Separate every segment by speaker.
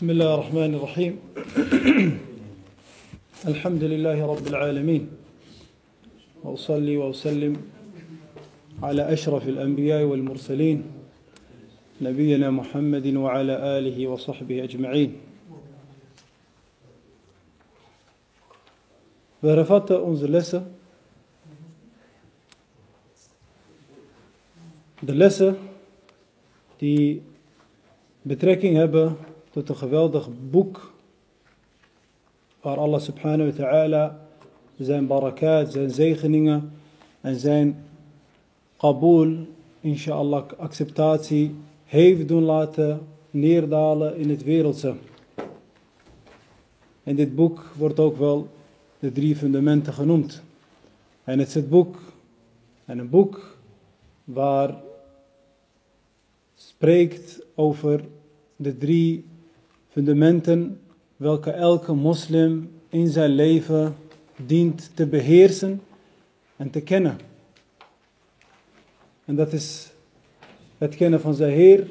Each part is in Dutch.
Speaker 1: بسم الله الرحمن الرحيم. الحمد لله رب العالمين. وأصلي وأسلم على أشرف الأنبياء والمرسلين نبينا محمد وعلى آله وصحبه أجمعين. We hervatten onze lessen. De lessen die betrekking hebben tot een geweldig boek waar Allah subhanahu wa ta'ala zijn barakat, zijn zegeningen en zijn qabool, inshallah, acceptatie heeft doen laten neerdalen in het wereldse. En dit boek wordt ook wel de drie fundamenten genoemd. En het is het boek, en een boek waar spreekt over de drie fundamenten welke elke moslim in zijn leven dient te beheersen en te kennen. En dat is het kennen van zijn Heer,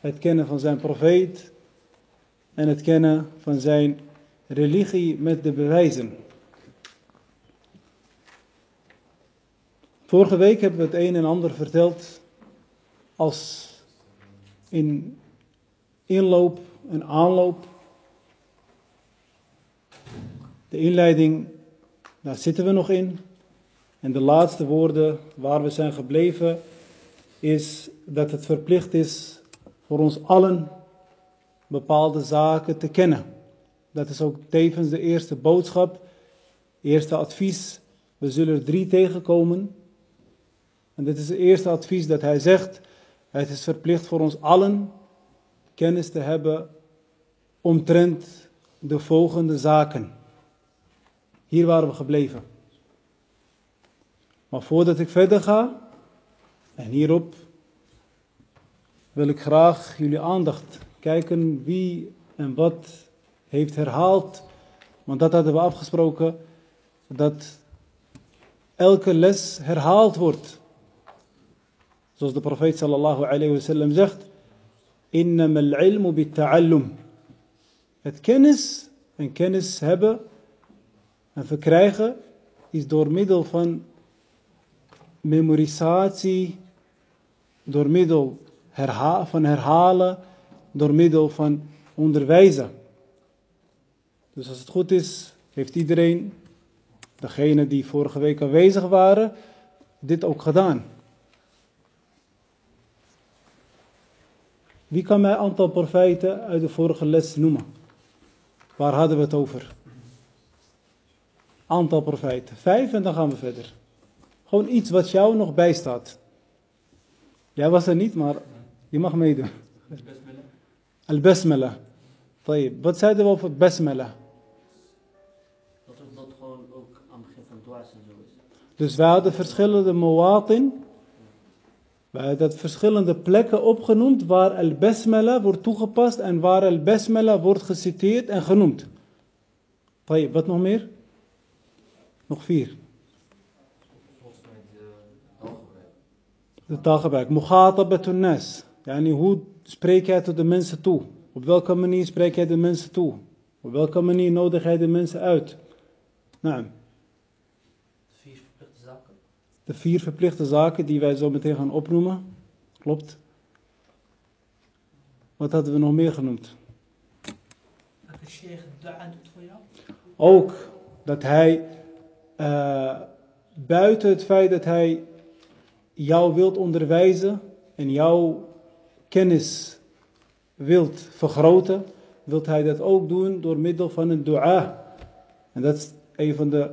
Speaker 1: het kennen van zijn profeet en het kennen van zijn religie met de bewijzen. Vorige week hebben we het een en ander verteld als in inloop en aanloop. De inleiding, daar zitten we nog in. En de laatste woorden waar we zijn gebleven is dat het verplicht is voor ons allen bepaalde zaken te kennen. Dat is ook tevens de eerste boodschap, eerste advies. We zullen er drie tegenkomen. En dit is het eerste advies dat hij zegt. Het is verplicht voor ons allen kennis te hebben omtrent de volgende zaken. Hier waren we gebleven. Maar voordat ik verder ga, en hierop wil ik graag jullie aandacht kijken wie en wat heeft herhaald. Want dat hadden we afgesproken, dat elke les herhaald wordt. Zoals de profeet sallallahu alayhi wasallam zegt, innama al-ilmu bit-ta'allum. Het kennis en kennis hebben en verkrijgen is door middel van memorisatie, door middel van herhalen, door middel van onderwijzen. Dus als het goed is, heeft iedereen, degene die vorige week aanwezig waren, dit ook gedaan. Wie kan mij een aantal profijten uit de vorige les noemen? Waar hadden we het over? Aantal profijten. Vijf en dan gaan we verder. Gewoon iets wat jou nog bijstaat. Jij was er niet, maar je mag meedoen. Al-Basmala. Wat zeiden we over Basmala?
Speaker 2: Dat het dat gewoon ook aan het begin van zo is.
Speaker 1: Dus wij hadden verschillende mawatin. Hadden verschillende plekken opgenoemd waar al-Basmala wordt toegepast en waar al-Basmala wordt geciteerd en genoemd. Tayyip, wat nog meer? Nog vier.
Speaker 2: Volgens mij de taalgebruik.
Speaker 1: De taalgebruik. Mughatabatun nas. Yani hoe spreek jij tot de mensen toe? Op welke manier spreek jij de mensen toe? Op welke manier nodig jij de mensen uit? Nou. De vier verplichte zaken die wij zo meteen gaan opnoemen. Klopt. Wat hadden we nog meer genoemd?
Speaker 3: Dat de sheikh dua doet voor jou?
Speaker 1: Ook dat hij uh, buiten het feit dat hij jou wilt onderwijzen en jouw kennis wilt vergroten, wilt hij dat ook doen door middel van een dua. En dat is een van de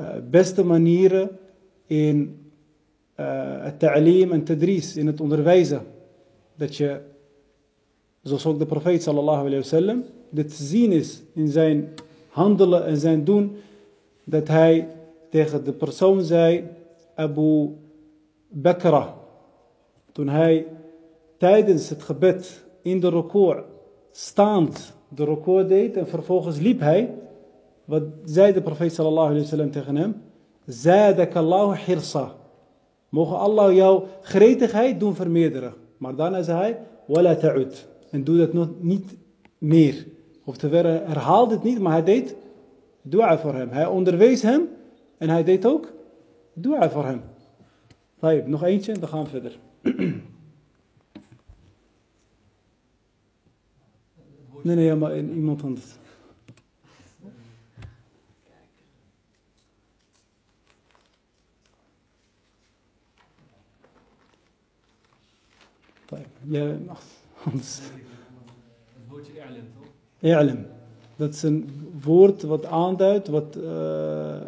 Speaker 1: uh, beste manieren in uh, het ta'lim en in het onderwijzen. Dat je, zoals ook de profeet sallallahu alayhi wa sallam, dit te zien is in zijn handelen en zijn doen, dat hij tegen de persoon zei, Abu Bakra, toen hij tijdens het gebed in de record staand de record deed en vervolgens liep hij, wat zei de profeet sallallahu alayhi wa sallam tegen hem? Zadakallahu hirsa. Mogen Allah jouw gretigheid doen vermeerderen. Maar daarna zei hij, wala ta'ud. En doe dat niet meer. Oftewel, herhaal dit niet, maar hij deed dua voor hem. Hij onderwees hem en hij deed ook dua voor hem. Taib, nog eentje, dan gaan we verder. nee, nee, maar iemand anders. طيب ja, anders.
Speaker 4: Het woordje i'lam, toch?
Speaker 1: I'lam. Dat is een woord wat aanduidt, wat uh,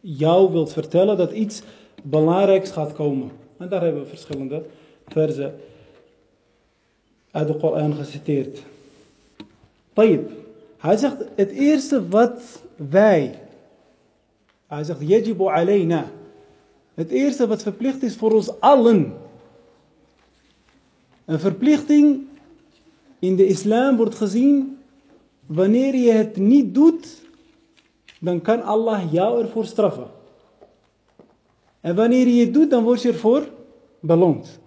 Speaker 1: jou wilt vertellen dat iets belangrijks gaat komen. En daar hebben we verschillende versen uit de Koran geciteerd. Tayyip. Hij zegt het eerste wat wij, hij zegt yajibu alayna. Het eerste wat verplicht is voor ons allen. een verplichting in de islam wordt gezien, wanneer je het niet doet, dan kan Allah jou ervoor straffen. En wanneer je het doet, dan word je ervoor beloond.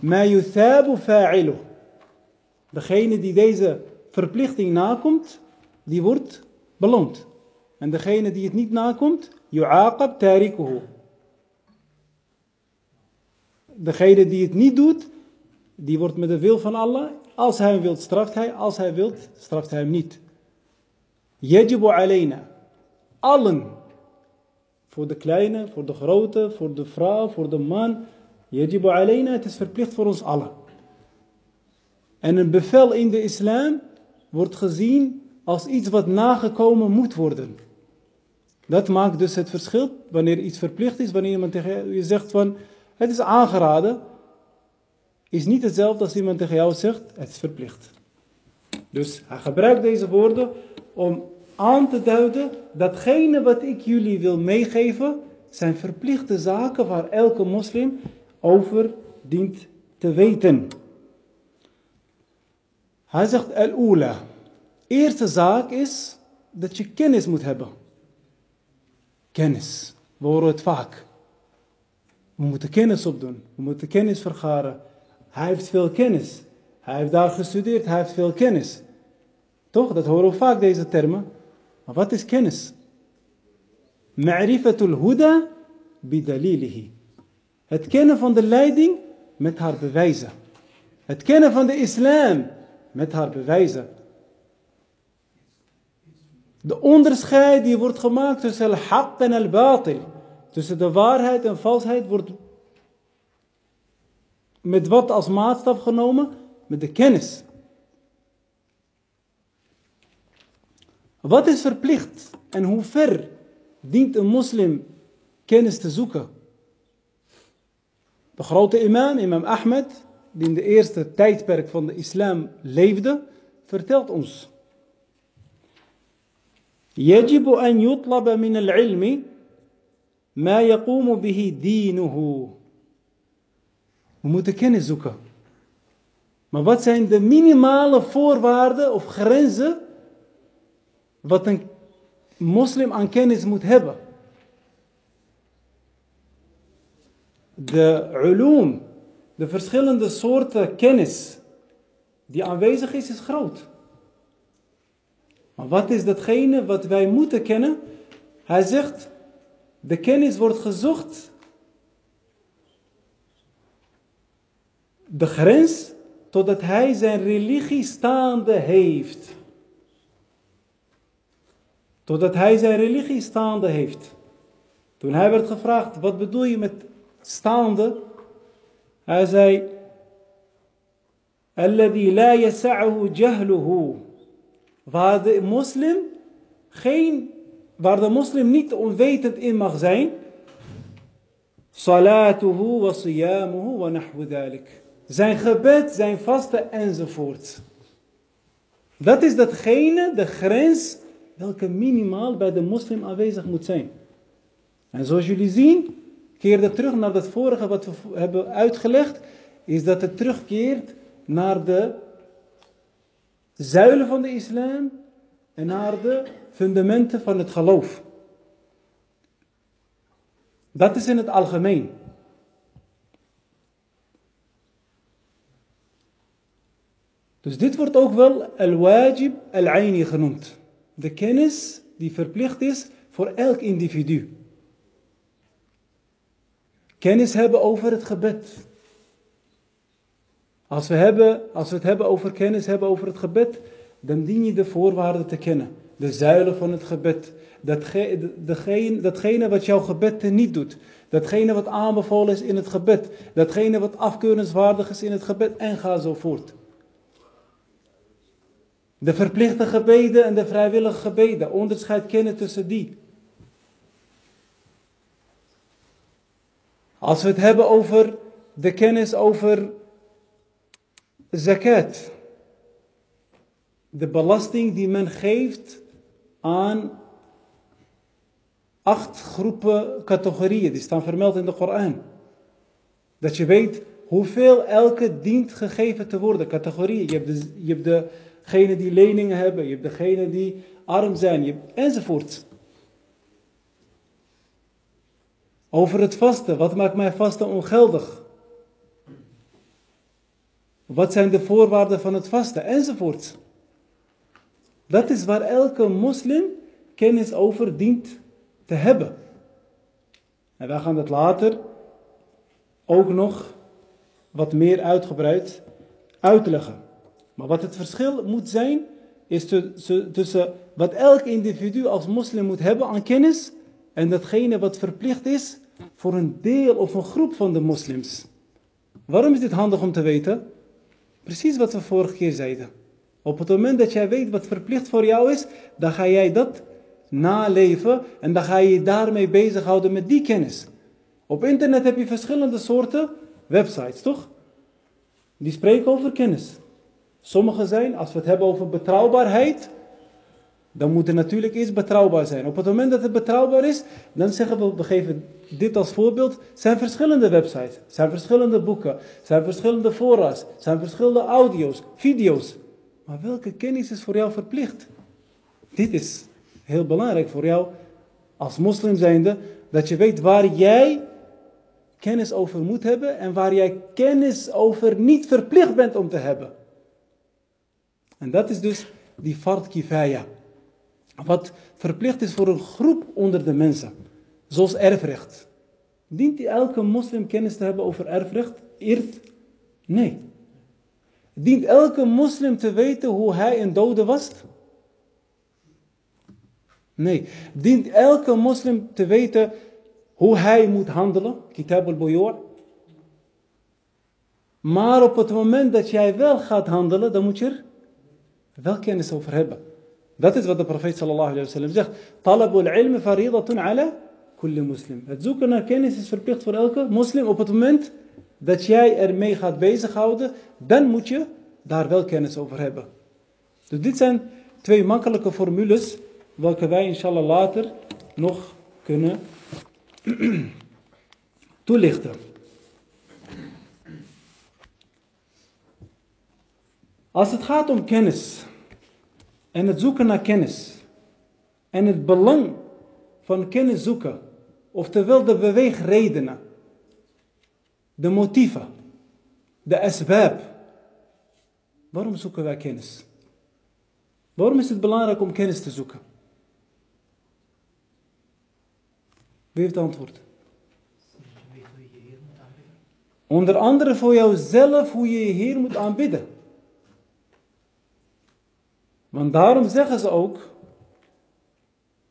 Speaker 1: Ma fa'ilu. Degene die deze verplichting nakomt, die wordt beloond. En degene die het niet nakomt, yu'aqab tarikuhu degene die het niet doet, die wordt met de wil van Allah. Als hij hem wilt, straft hij. Als hij wilt, straft hij hem niet. Yajibu alayna. Allen. Voor de kleine, voor de grote, voor de vrouw, voor de man. Yajibu alayna. Het is verplicht voor ons allen. En een bevel in de islam wordt gezien als iets wat nagekomen moet worden. Dat maakt dus het verschil wanneer iets verplicht is, wanneer iemand tegen je zegt van het is aangeraden, is niet hetzelfde als iemand tegen jou zegt, het is verplicht. Dus hij gebruikt deze woorden om aan te duiden, datgene wat ik jullie wil meegeven, zijn verplichte zaken waar elke moslim over dient te weten. Hij zegt al-ula. Eerste zaak is dat je kennis moet hebben. Kennis. We horen het vaak. We moeten kennis opdoen. We moeten kennis vergaren. Hij heeft veel kennis. Hij heeft daar gestudeerd. Hij heeft veel kennis. Toch? Dat horen we vaak, deze termen. Maar wat is kennis? Ma'rifatul huda bidalilihi. Het kennen van de leiding met haar bewijzen. Het kennen van de islam met haar bewijzen. De onderscheid die wordt gemaakt tussen al-haq en al-batil. Tussen de waarheid en valsheid wordt met wat als maatstaf genomen? Met de kennis. Wat is verplicht en hoe ver dient een moslim kennis te zoeken? De grote imam, imam Ahmed, die in de eerste tijdperk van de islam leefde, vertelt ons. يجب أن يطلب من العلم Ma yaqumu bihi dinuhu. We moeten kennis zoeken. Maar wat zijn de minimale voorwaarden of grenzen wat een moslim aan kennis moet hebben? De ulum, de verschillende soorten kennis die aanwezig is, is groot. Maar wat is datgene wat wij moeten kennen? Hij zegt, de kennis wordt gezocht. De grens totdat hij zijn religie staande heeft. Totdat hij zijn religie staande heeft. Toen hij werd gevraagd, wat bedoel je met staande? Hij zei, Alladhi la jahluhu. Waar de moslim geen, waar de moslim niet onwetend in mag zijn. Salatuhu wa siyamuhu wa nahwu dhalik. Zijn gebed, zijn vasten enzovoort. Dat is datgene, de grens, welke minimaal bij de moslim aanwezig moet zijn. En zoals jullie zien, keerde terug naar dat vorige wat we hebben uitgelegd, is dat het terugkeert naar de zuilen van de islam en naar de fundamenten van het geloof. Dat is in het algemeen. Dus dit wordt ook wel al-wajib al-aini genoemd. De kennis die verplicht is voor elk individu. Kennis hebben over het gebed. Als we, hebben, als we het hebben over kennis hebben over het gebed, dan dien je de voorwaarden te kennen. De zuilen van het gebed. Datgene, datgene wat jouw gebed niet doet. Datgene wat aanbevolen is in het gebed. Datgene wat afkeurenswaardig is in het gebed. En ga zo voort. De verplichte gebeden en de vrijwillige gebeden. Onderscheid kennen tussen die. Als we het hebben over de kennis over zakat. De belasting die men geeft aan acht groepen categorieën. Die staan vermeld in de Koran. Dat je weet hoeveel elke dient gegeven te worden. Categorieën. Je hebt, de, je hebt degene die leningen hebben. Je hebt degene die arm zijn. Je hebt, enzovoort. Over het vasten. Wat maakt mij vasten ongeldig? Wat zijn de voorwaarden van het vasten? Enzovoort. Dat is waar elke moslim kennis over dient te hebben. En wij gaan dat later ook nog wat meer uitgebreid uitleggen. Maar wat het verschil moet zijn, is tussen wat elk individu als moslim moet hebben aan kennis en datgene wat verplicht is voor een deel of een groep van de moslims. Waarom is dit handig om te weten? Precies wat we vorige keer zeiden. Op het moment dat jij weet wat verplicht voor jou is, dan ga jij dat naleven en dan ga je je daarmee bezighouden met die kennis. Op internet heb je verschillende soorten websites, toch? Die spreken over kennis. Sommige zijn, als we het hebben over betrouwbaarheid, dan moet het natuurlijk eerst betrouwbaar zijn. Op het moment dat het betrouwbaar is, dan zeggen we, we geven dit als voorbeeld, zijn verschillende websites, zijn verschillende boeken, zijn verschillende fora's, zijn verschillende audio's, video's. Maar welke kennis is voor jou verplicht? Dit is heel belangrijk voor jou als moslim zijnde, dat je weet waar jij kennis over moet hebben en waar jij kennis over niet verplicht bent om te hebben. En dat is dus die fard kifaya. Wat verplicht is voor een groep onder de mensen. Zoals erfrecht. Dient elke moslim kennis te hebben over erfrecht? Irt? Nee. Dient elke moslim te weten hoe hij een dode was? Nee. Dient elke moslim te weten hoe hij moet handelen? Kitab al-Buyor. Maar op het moment dat jij wel gaat handelen, dan moet je er wel kennis over hebben. Dat is wat de profeet sallallahu sallam zegt. Talabul ilm faridatun ala kulli muslim. Het zoeken naar kennis is verplicht voor elke moslim. Op het moment dat jij ermee gaat bezighouden, dan moet je daar wel kennis over hebben. Dus dit zijn twee makkelijke formules, welke wij inshallah later nog kunnen toelichten. Als het gaat om kennis, en het zoeken naar kennis. En het belang van kennis zoeken. Oftewel de beweegredenen. De motieven. De asbab. Waarom zoeken wij kennis? Waarom is het belangrijk om kennis te zoeken? Wie heeft het antwoord? Onder andere voor jouzelf hoe je je Heer moet aanbidden. Want daarom zeggen ze ook,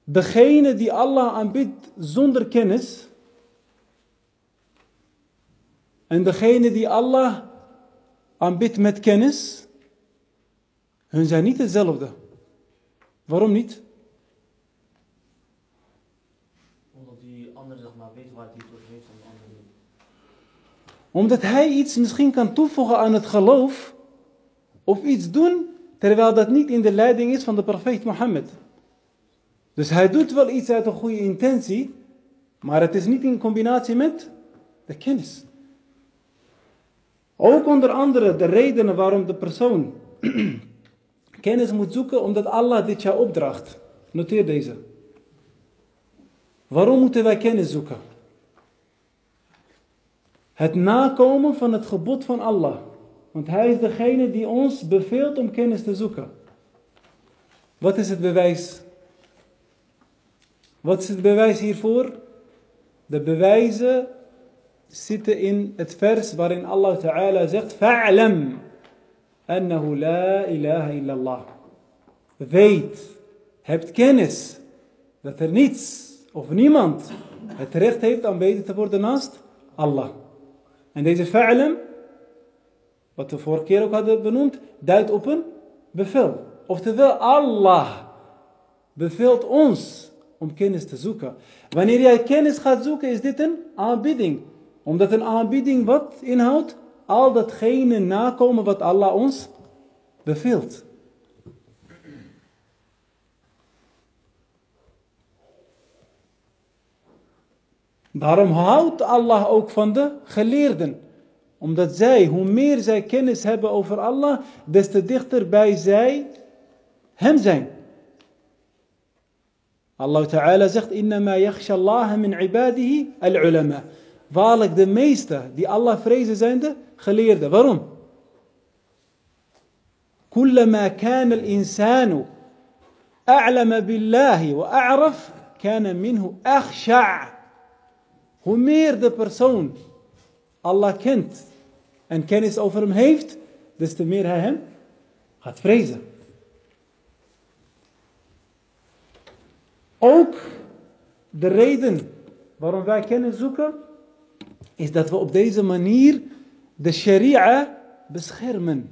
Speaker 1: degene die Allah aanbidt zonder kennis, en degene die Allah aanbidt met kennis, hun zijn niet hetzelfde. Waarom niet?
Speaker 2: Omdat die andere zeg maar weet waar hij het heeft en de andere niet.
Speaker 1: Omdat hij iets misschien kan toevoegen aan het geloof, of iets doen, terwijl dat niet in de leiding is van de profeet Mohammed. Dus hij doet wel iets uit een goede intentie, maar het is niet in combinatie met de kennis. Ook onder andere de redenen waarom de persoon kennis moet zoeken, omdat Allah dit jou opdraagt. Noteer deze. Waarom moeten wij kennis zoeken? Het nakomen van het gebod van Allah. Want hij is degene die ons beveelt om kennis te zoeken. Wat is het bewijs? Wat is het bewijs hiervoor? De bewijzen zitten in het vers waarin Allah Ta'ala zegt: Fa'lam annahu la ilaha illallah. Weet, hebt kennis dat er niets of niemand het recht heeft aan beter te worden naast Allah. En deze fa'lam, wat we vorige keer ook hadden benoemd, duidt op een bevel. Oftewel, Allah beveelt ons om kennis te zoeken. Wanneer jij kennis gaat zoeken, is dit een aanbidding. Omdat een aanbidding wat inhoudt? Al datgene nakomen wat Allah ons beveelt. Daarom houdt Allah ook van de geleerden. Omdat zij, hoe meer zij kennis hebben over Allah, des te dichter bij zij hem zijn. Allah Ta'ala zegt, innama yakhsha Allah min ibadihi al-ulama. Waarlijk de meeste die Allah vrezen zijn de geleerden. Waarom? كلما كان الإنسان أعلم بالله وأعرف كان منه أخشع Hoe meer de persoon Allah kent en kennis over hem heeft, des te meer hij hem gaat vrezen. Ook de reden waarom wij kennis zoeken, is dat we op deze manier de sharia beschermen.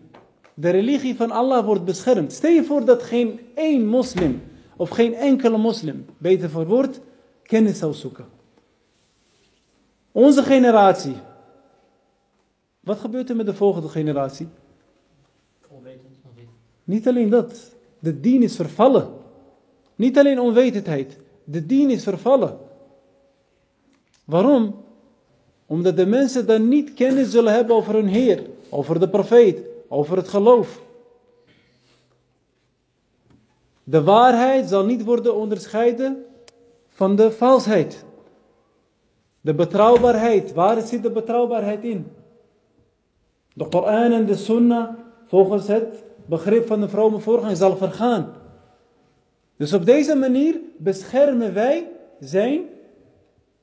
Speaker 1: De religie van Allah wordt beschermd. Stel je voor dat geen één moslim of geen enkele moslim, beter voor woord, kennis zou zoeken. Onze generatie. Wat gebeurt er met de volgende generatie?
Speaker 2: Onwetend.
Speaker 1: Niet alleen dat. De dien is vervallen. Niet alleen onwetendheid. De dien is vervallen. Waarom? Omdat de mensen dan niet kennis zullen hebben over hun Heer, over de profeet, over het geloof. De waarheid zal niet worden onderscheiden van de valsheid. De betrouwbaarheid, waar zit de betrouwbaarheid in? De Koran en de Sunnah, volgens het begrip van de vrome voorgang, zal vergaan. Dus op deze manier beschermen wij zijn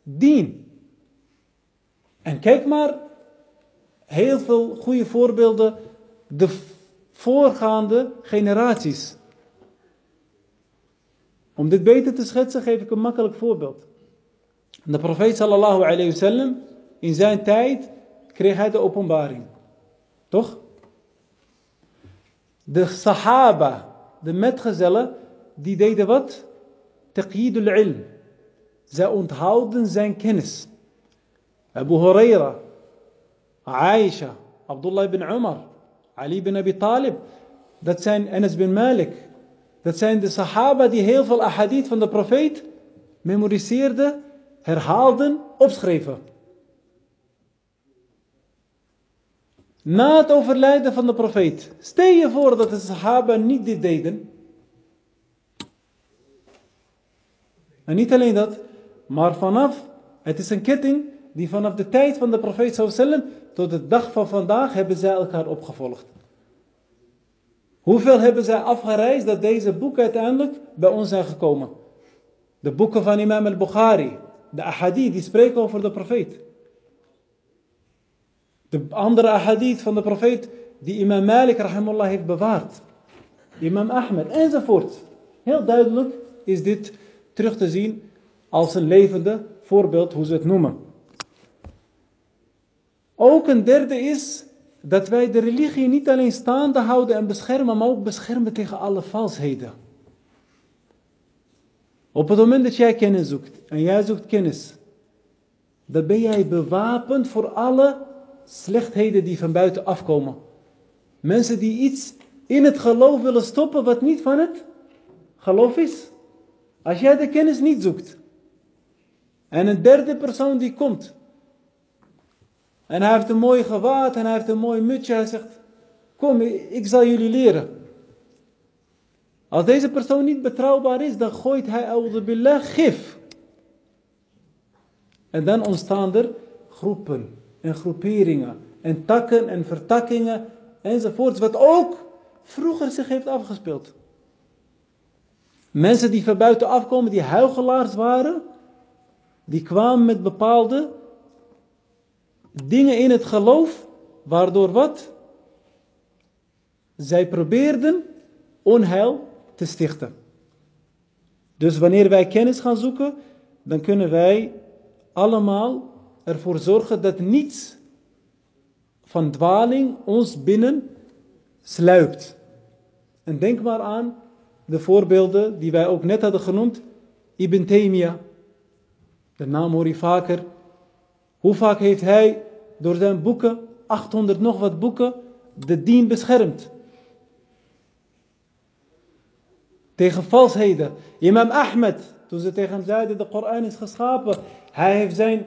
Speaker 1: dien. En kijk maar, heel veel goede voorbeelden, de voorgaande generaties. Om dit beter te schetsen geef ik een makkelijk voorbeeld. De profeet sallallahu alayhi wasallam, in zijn tijd kreeg hij de openbaring. Toch? De sahaba, de metgezellen, die deden wat? Taqyidul ilm. Zij onthouden zijn kennis. Abu Huraira, Aisha, Abdullah ibn Umar, Ali ibn Abi Talib, dat zijn Anas bin Malik. Dat zijn de sahaba die heel veel ahadith van de profeet memoriseerden, herhaalden, opschreven. Na het overlijden van de profeet. Stel je voor dat de sahaba niet dit deden. En niet alleen dat, maar vanaf, het is een ketting die vanaf de tijd van de profeet sallam tot de dag van vandaag hebben zij elkaar opgevolgd. Hoeveel hebben zij afgereisd dat deze boeken uiteindelijk bij ons zijn gekomen? De boeken van imam al-Bukhari, de ahadith die spreken over de profeet. De andere ahadith van de profeet die imam Malik rahimullah heeft bewaard. Imam Ahmed enzovoort. Heel duidelijk is dit terug te zien als een levende voorbeeld hoe ze het noemen. Ook een derde is dat wij de religie niet alleen staande houden en beschermen, maar ook beschermen tegen alle valsheden. Op het moment dat jij kennis zoekt en jij zoekt kennis, dan ben jij bewapend voor alle slechtheden die van buiten afkomen. Mensen die iets in het geloof willen stoppen wat niet van het geloof is. Als jij de kennis niet zoekt. En een derde persoon die komt. En hij heeft een mooi gewaad en hij heeft een mooi mutje. Hij zegt, kom ik zal jullie leren. Als deze persoon niet betrouwbaar is, dan gooit hij billah gif. En dan ontstaan er groepen en groeperingen en takken en vertakkingen enzovoorts. Wat ook vroeger zich heeft afgespeeld. Mensen die van buiten afkomen, die huigelaars waren, die kwamen met bepaalde dingen in het geloof, waardoor wat? Zij probeerden onheil te stichten. Dus wanneer wij kennis gaan zoeken, dan kunnen wij allemaal ervoor zorgen dat niets van dwaling ons binnen sluipt. En denk maar aan de voorbeelden die wij ook net hadden genoemd. Ibn Taymiyyah, de naam hoor je vaker. Hoe vaak heeft hij door zijn boeken, 800 nog wat boeken, de dien beschermd? Tegen valsheden. Imam Ahmed, toen ze tegen hem zeiden, de Koran is geschapen. Hij heeft zijn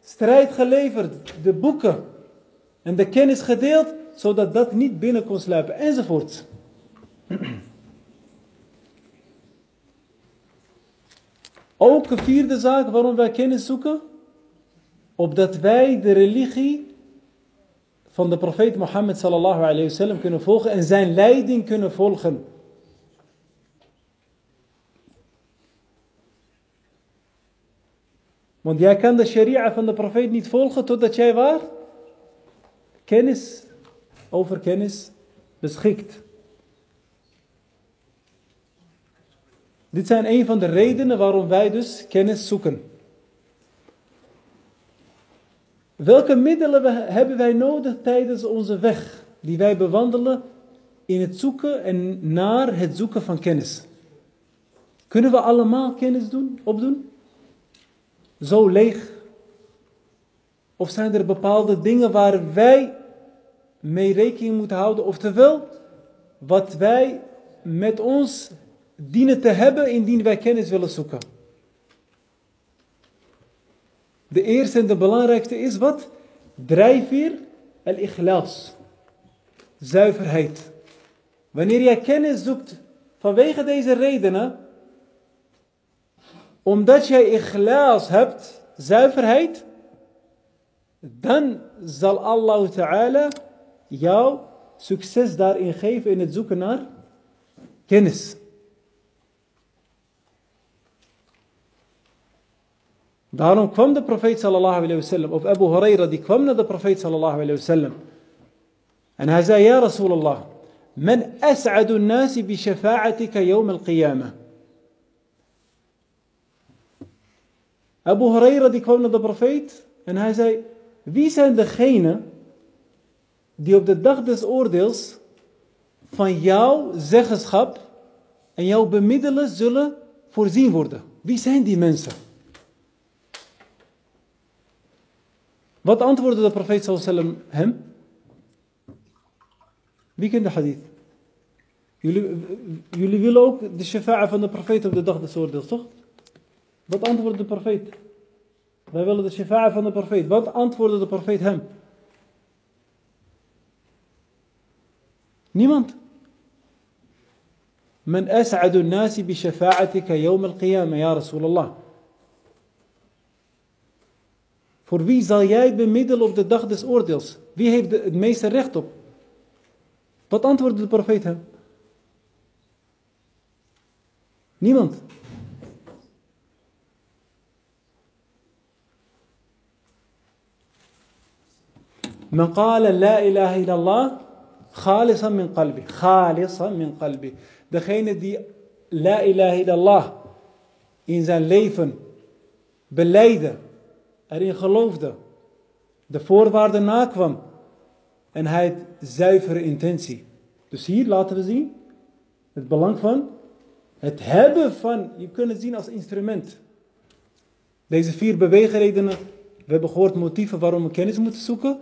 Speaker 1: strijd geleverd, de boeken en de kennis gedeeld, zodat dat niet binnen kon sluipen, enzovoort. Ook een vierde zaak waarom wij kennis zoeken, opdat wij de religie van de profeet Mohammed sallallahu alayhi wasallam kunnen volgen en zijn leiding kunnen volgen. Want jij kan de sharia van de profeet niet volgen totdat jij waar? Kennis over kennis beschikt. Dit zijn een van de redenen waarom wij dus kennis zoeken. Welke middelen hebben wij nodig tijdens onze weg die wij bewandelen in het zoeken en naar het zoeken van kennis? Kunnen we allemaal kennis doen, opdoen? Zo leeg? Of zijn er bepaalde dingen waar wij mee rekening moeten houden? Oftewel, wat wij met ons dienen te hebben indien wij kennis willen zoeken. De eerste en de belangrijkste is wat? Drijfveer al-ikhlas. Zuiverheid. Wanneer jij kennis zoekt vanwege deze redenen, omdat jij ikhlas hebt, zuiverheid, dan zal Allah Ta'ala jou succes daarin geven in het zoeken naar kennis. Daarom kwam de profeet sallallahu alayhi wasallam, of Abu Huraira, die kwam naar de profeet sallallahu alayhi wasallam. En hij zei, ja Rasulallah, men as'adu nasi bi shafa'atika yawm al-qiyamah. Abu Huraira die kwam naar de profeet en hij zei, wie zijn degenen die op de dag des oordeels van jouw zeggenschap en jouw bemiddelen zullen voorzien worden? Wie zijn die mensen? Wat antwoordde de profeet sallam hem? Wie kent de hadith? Jullie, jullie willen ook de shafa'a van de profeet op de dag des oordeels, toch? Wat antwoordde de profeet? Wij willen de shafa'a van de profeet. Wat antwoordde de profeet hem? Niemand. Men as'adu nasi bi shafa'atika yawm al-qiyamah, ya Rasulallah. Voor wie zal jij bemiddelen op de dag des oordeels? Wie heeft het meeste recht op? Wat antwoordde de profeet hem? Niemand. من la ilaha illallah khalisan min qalbi, khalisan min qalbi. degene die la ilaha illallah in zijn leven beleiden erin geloofde, de voorwaarden nakwam en hij had zuivere intentie. Dus hier laten we zien het belang van het hebben van, je kunt het zien als instrument. Deze vier beweegredenen, we hebben gehoord motieven waarom we kennis moeten zoeken,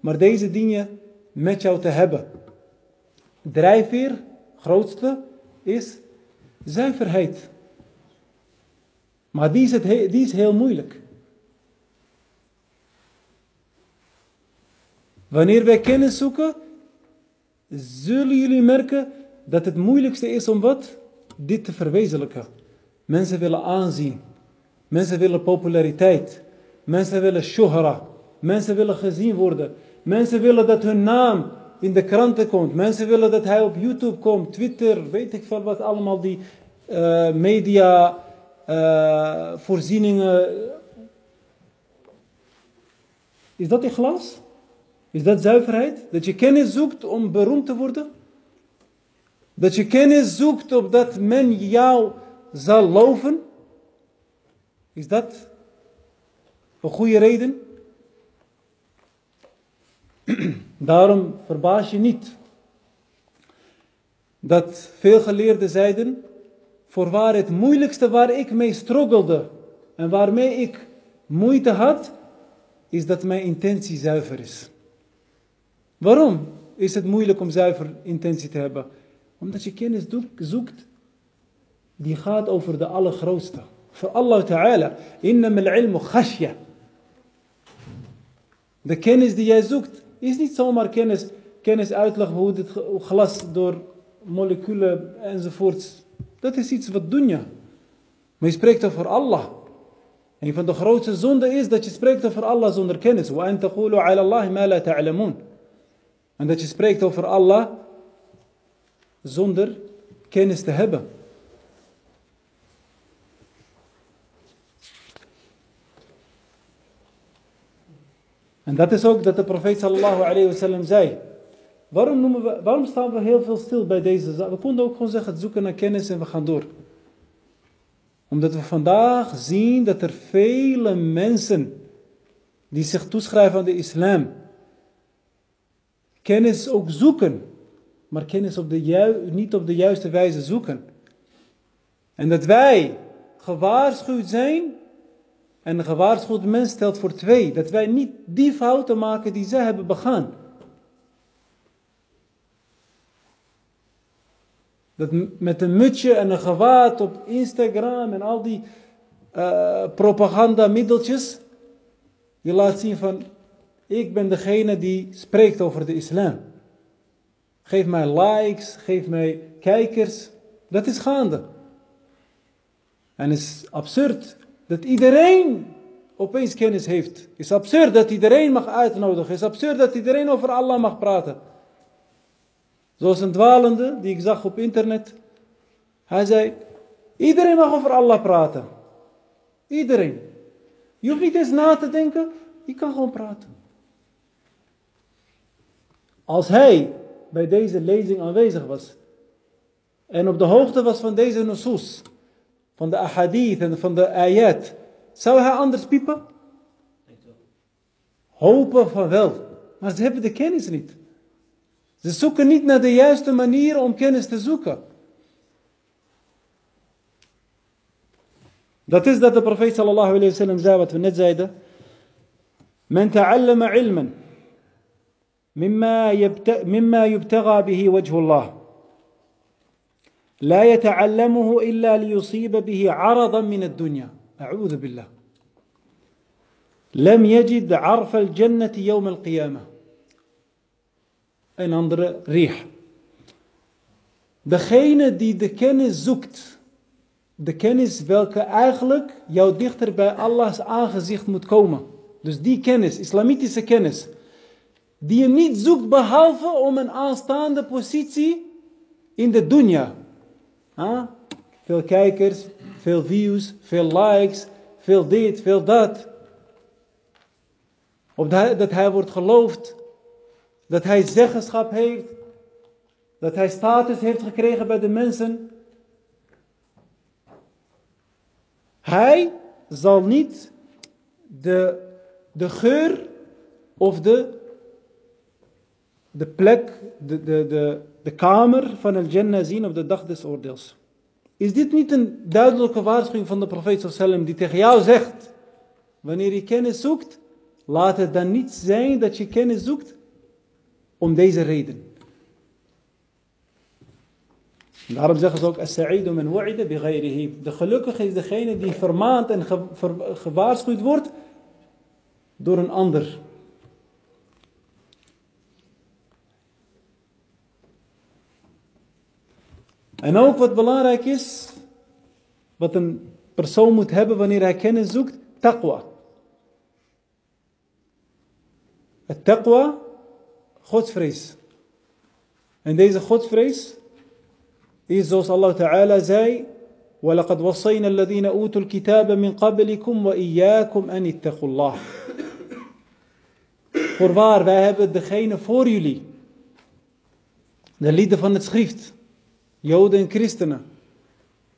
Speaker 1: maar deze dien je met jou te hebben. Drijfveer, grootste, is zuiverheid. Maar die is, het, die is heel moeilijk. Wanneer wij kennis zoeken, zullen jullie merken dat het moeilijkste is om wat? Dit te verwezenlijken. Mensen willen aanzien. Mensen willen populariteit. Mensen willen shuhra. Mensen willen gezien worden. Mensen willen dat hun naam in de kranten komt. Mensen willen dat hij op YouTube komt, Twitter, weet ik veel wat allemaal die uh, media uh, voorzieningen. Is dat glas? Is dat zuiverheid? Dat je kennis zoekt om beroemd te worden? Dat je kennis zoekt opdat men jou zal loven? Is dat een goede reden? Daarom verbaas je niet dat veel geleerden zeiden, voorwaar het moeilijkste waar ik mee struggelde en waarmee ik moeite had, is dat mijn intentie zuiver is. Waarom is het moeilijk om zuiver intentie te hebben? Omdat je kennis zoekt die gaat over de allergrootste. Voor Allah Ta'ala. Innam al-ilmu khashya. De kennis die jij zoekt is niet zomaar kennis, kennis uitleggen hoe dit glas door moleculen enzovoorts. Dat is iets wat doen je. Maar je spreekt over Allah. Een van de grootste zonden is dat je spreekt over Allah zonder kennis. Wa antaqulu ala Allah ma la ta'lamun. En dat je spreekt over Allah zonder kennis te hebben. En dat is ook dat de profeet sallallahu alayhi wasallam zei. Waarom, waarom staan we heel veel stil bij deze zaak? We konden ook gewoon zeggen, zoeken naar kennis en we gaan door. Omdat we vandaag zien dat er vele mensen die zich toeschrijven aan de islam, kennis ook zoeken, maar kennis op de niet op de juiste wijze zoeken. En dat wij gewaarschuwd zijn en een gewaarschuwd mens stelt voor twee. Dat wij niet die fouten maken die zij hebben begaan. Dat met een mutje en een gewaad op Instagram en al die uh, propaganda middeltjes. Je laat zien van, ik ben degene die spreekt over de islam. Geef mij likes, geef mij kijkers. Dat is gaande. En het is absurd dat iedereen opeens kennis heeft. Het is absurd dat iedereen mag uitnodigen. Het is absurd dat iedereen over Allah mag praten. Zoals een dwalende die ik zag op internet. Hij zei, iedereen mag over Allah praten. Iedereen. Je hoeft niet eens na te denken, je kan gewoon praten. Als hij bij deze lezing aanwezig was en op de hoogte was van deze nusus, van de ahadith en van de ayat, zou hij anders piepen? Hopen van wel. Maar ze hebben de kennis niet. Ze zoeken niet naar de juiste manier om kennis te zoeken. Dat is dat de profeet sallallahu alayhi wa sallam zei wat we net zeiden. Men ta'allama ilman mimma yubtaga bihi wajhullah. لا يتعلمه إلا ليصيب به عرضا من الدنيا أعوذ بالله لم يجد عرف الجنة يوم القيامة Een andere riech. Degene die de kennis zoekt, de kennis welke eigenlijk jou dichter bij Allahs aangezicht moet komen. Dus die kennis, islamitische kennis, die je niet zoekt behalve om een aanstaande positie in de dunya. Veel kijkers, veel views, veel likes, veel dit, veel dat. Op dat hij wordt geloofd dat hij zeggenschap heeft, dat hij status heeft gekregen bij de mensen. Hij zal niet de, de geur of de, de plek, de, de, de, de kamer van el Jannah zien op de dag des oordeels. Is dit niet een duidelijke waarschuwing van de profeet sallam die tegen jou zegt, wanneer je kennis zoekt, laat het dan niet zijn dat je kennis zoekt om deze reden. Daarom zeggen ze ook, as-sa'idu man wa'ida bi ghayrihi. De gelukkige is degene die vermaand en gewaarschuwd wordt door een ander. En ook wat belangrijk is, wat een persoon moet hebben wanneer hij kennis zoekt, taqwa. Het taqwa, godsvrees. En deze godsvrees is zoals Allah Ta'ala zei, وَلَقَدْ وَصَّيْنَا الَّذِينَ أُوتُوا الْكِتَابَ مِنْ قَبْلِكُمْ وَإِيَّاكُمْ أَنِ اتَّقُوا اللَّهِ Voorwaar, wij hebben degene voor jullie, de lieden van het schrift, Joden en christenen,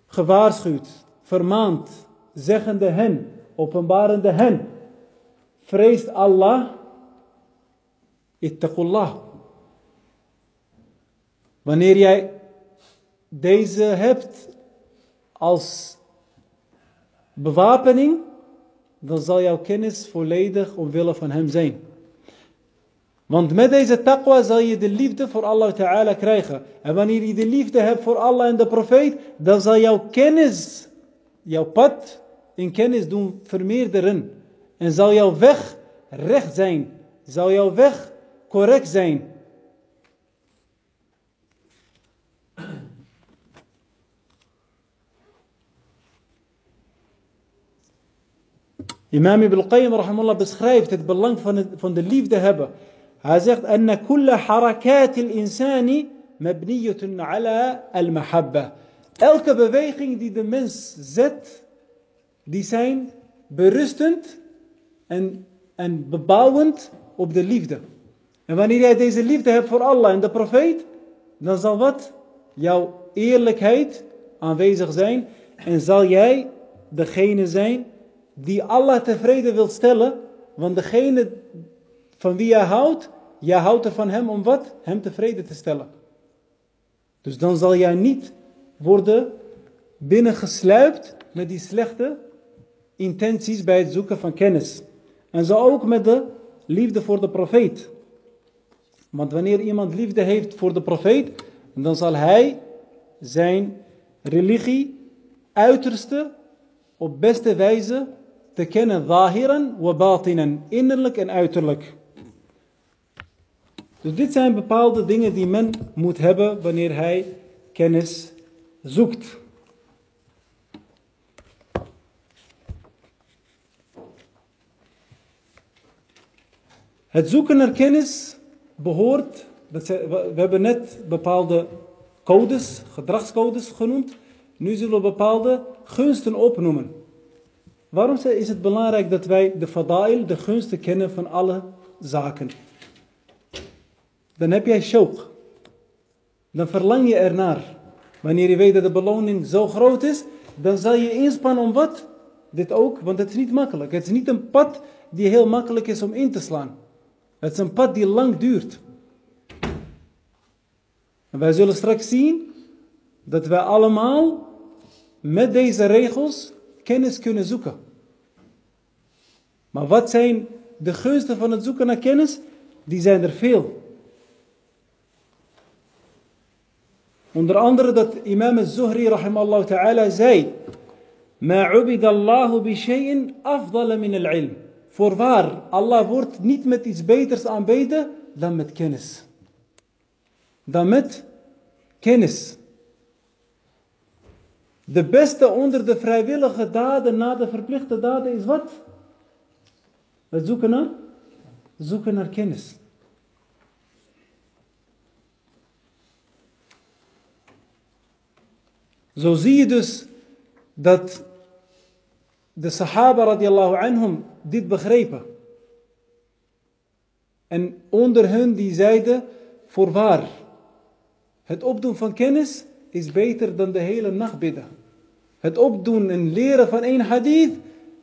Speaker 1: gewaarschuwd, vermaand, zeggende hen, openbarende hen, vreest Allah, ittaqullah. Wanneer jij deze hebt als bewapening, dan zal jouw kennis volledig omwille van hem zijn. Want met deze taqwa zal je de liefde voor Allah Ta'ala krijgen. En wanneer je de liefde hebt voor Allah en de profeet, dan zal jouw kennis, jouw pad in kennis doen vermeerderen. En zal jouw weg recht zijn. Zal jouw weg correct zijn. Imam Ibn Qayyim beschrijft het belang van de liefde hebben. Hij zegt, أن كل حركات الإنسان مبنية على المحبة. Elke beweging die de mens zet, die zijn berustend en, en bebouwend op de liefde. En wanneer jij deze liefde hebt voor Allah en de profeet, dan zal wat? Jouw eerlijkheid aanwezig zijn en zal jij degene zijn die Allah tevreden wil stellen, want degene van wie jij houdt, jij houdt er van hem om wat? Hem tevreden te stellen. Dus dan zal jij niet worden binnengesluipt met die slechte intenties bij het zoeken van kennis. En zo ook met de liefde voor de profeet. Want wanneer iemand liefde heeft voor de profeet, dan zal hij zijn religie uiterste op beste wijze te kennen, zahiran wa batinan, innerlijk en uiterlijk. Dus dit zijn bepaalde dingen die men moet hebben wanneer hij kennis zoekt. Het zoeken naar kennis behoort, we hebben net bepaalde codes, gedragscodes genoemd. Nu zullen we bepaalde gunsten opnoemen. Waarom is het belangrijk dat wij de fadail, de gunsten kennen van alle zaken? Dan heb jij shock. Dan verlang je ernaar. Wanneer je weet dat de beloning zo groot is, dan zal je inspannen om wat? Dit ook, want het is niet makkelijk. Het is niet een pad die heel makkelijk is om in te slaan. Het is een pad die lang duurt. En wij zullen straks zien dat wij allemaal met deze regels kennis kunnen zoeken. Maar wat zijn de gunsten van het zoeken naar kennis? Die zijn er veel. Onder andere dat imam al-Zuhri rahimallahu ta'ala zei. Ma ubidallahu bi shay'in afdala min al-ilm. Voorwaar, Allah wordt niet met iets beters aanbeden dan met kennis. Dan met kennis. De beste onder de vrijwillige daden na de verplichte daden is wat? Het zoeken naar? Zoeken naar kennis. Zo zie je dus dat de Sahaba radiallahu anhum dit begrepen. En onder hun die zeiden, voorwaar, het opdoen van kennis is beter dan de hele nacht bidden. Het opdoen en leren van één hadith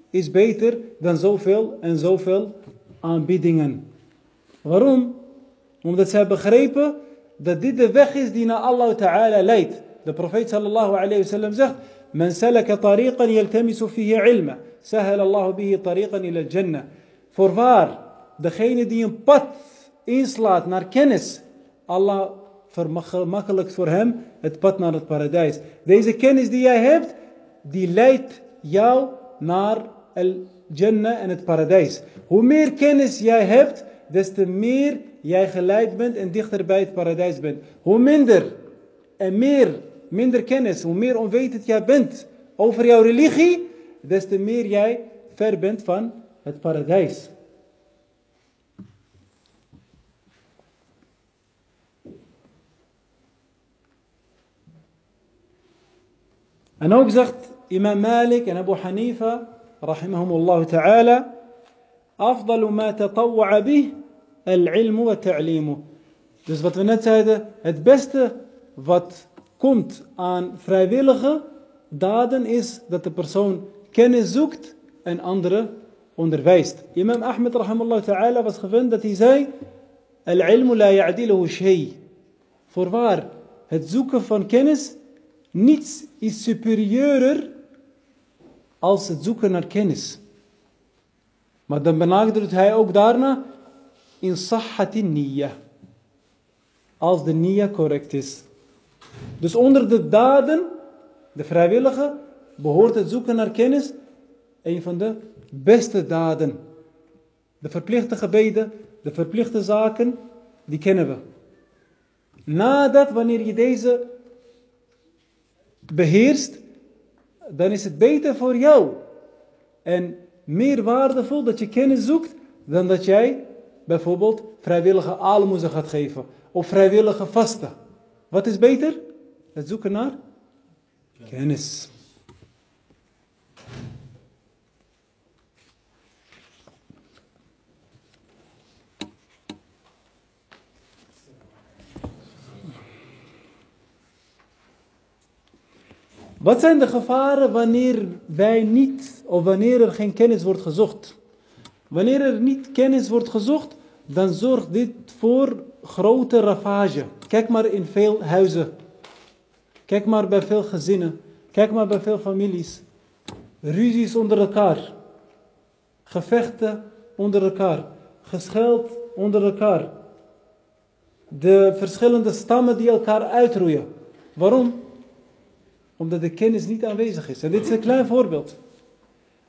Speaker 1: is beter dan zoveel en zoveel aanbiedingen. Waarom? Omdat zij begrepen dat dit de weg is die naar Allah Ta'ala leidt. De profeet sallallahu alayhi wa sallam zegt, Men salaka tariqan yaltamisu fihi ilma, sahal Allah bihi tariqan ila jannah. Voorwaar, degene die een pad inslaat naar kennis, Allah vermakkelijkt voor hem het pad naar het paradijs. Deze kennis die jij hebt, die leidt jou naar al-Jannah en het paradijs. Hoe meer kennis jij hebt, des te meer jij geleid bent en dichter bij het paradijs bent. Hoe minder en meer, minder kennis, hoe meer onwetend jij bent over jouw religie, des te meer jij ver bent van het paradijs. En ook zegt imam Malik en Abu Hanifa, rahimahumullah ta'ala, afdalu ma tatawwa'a al-ilmu wa ta'limu. Dus wat we net zeiden, het beste wat komt aan vrijwillige daden is dat de persoon kennis zoekt en anderen onderwijst. Imam Ahmed rahimahullah ta'ala was gewend dat hij zei, al-ilmu la shay. Voorwaar, het zoeken van kennis niets is superieurer als het zoeken naar kennis. Maar dan benadrukt hij ook daarna in sahhatin niyya. Als de niyya correct is. Dus onder de daden, de vrijwillige, behoort het zoeken naar kennis een van de beste daden. De verplichte gebeden, de verplichte zaken, die kennen we. Nadat, wanneer je deze beheerst, dan is het beter voor jou. En meer waardevol dat je kennis zoekt, dan dat jij bijvoorbeeld vrijwillige aalmoezen gaat geven. Of vrijwillige vasten. Wat is beter? Het zoeken naar kennis. Wat zijn de gevaren wanneer wij niet, of wanneer er geen kennis wordt gezocht? Wanneer er niet kennis wordt gezocht, dan zorgt dit voor grote ravage. Kijk maar in veel huizen. Kijk maar bij veel gezinnen. Kijk maar bij veel families. Ruzies onder elkaar. Gevechten onder elkaar. Gescheld onder elkaar. De verschillende stammen die elkaar uitroeien. Waarom? Omdat de kennis niet aanwezig is. En dit is een klein voorbeeld.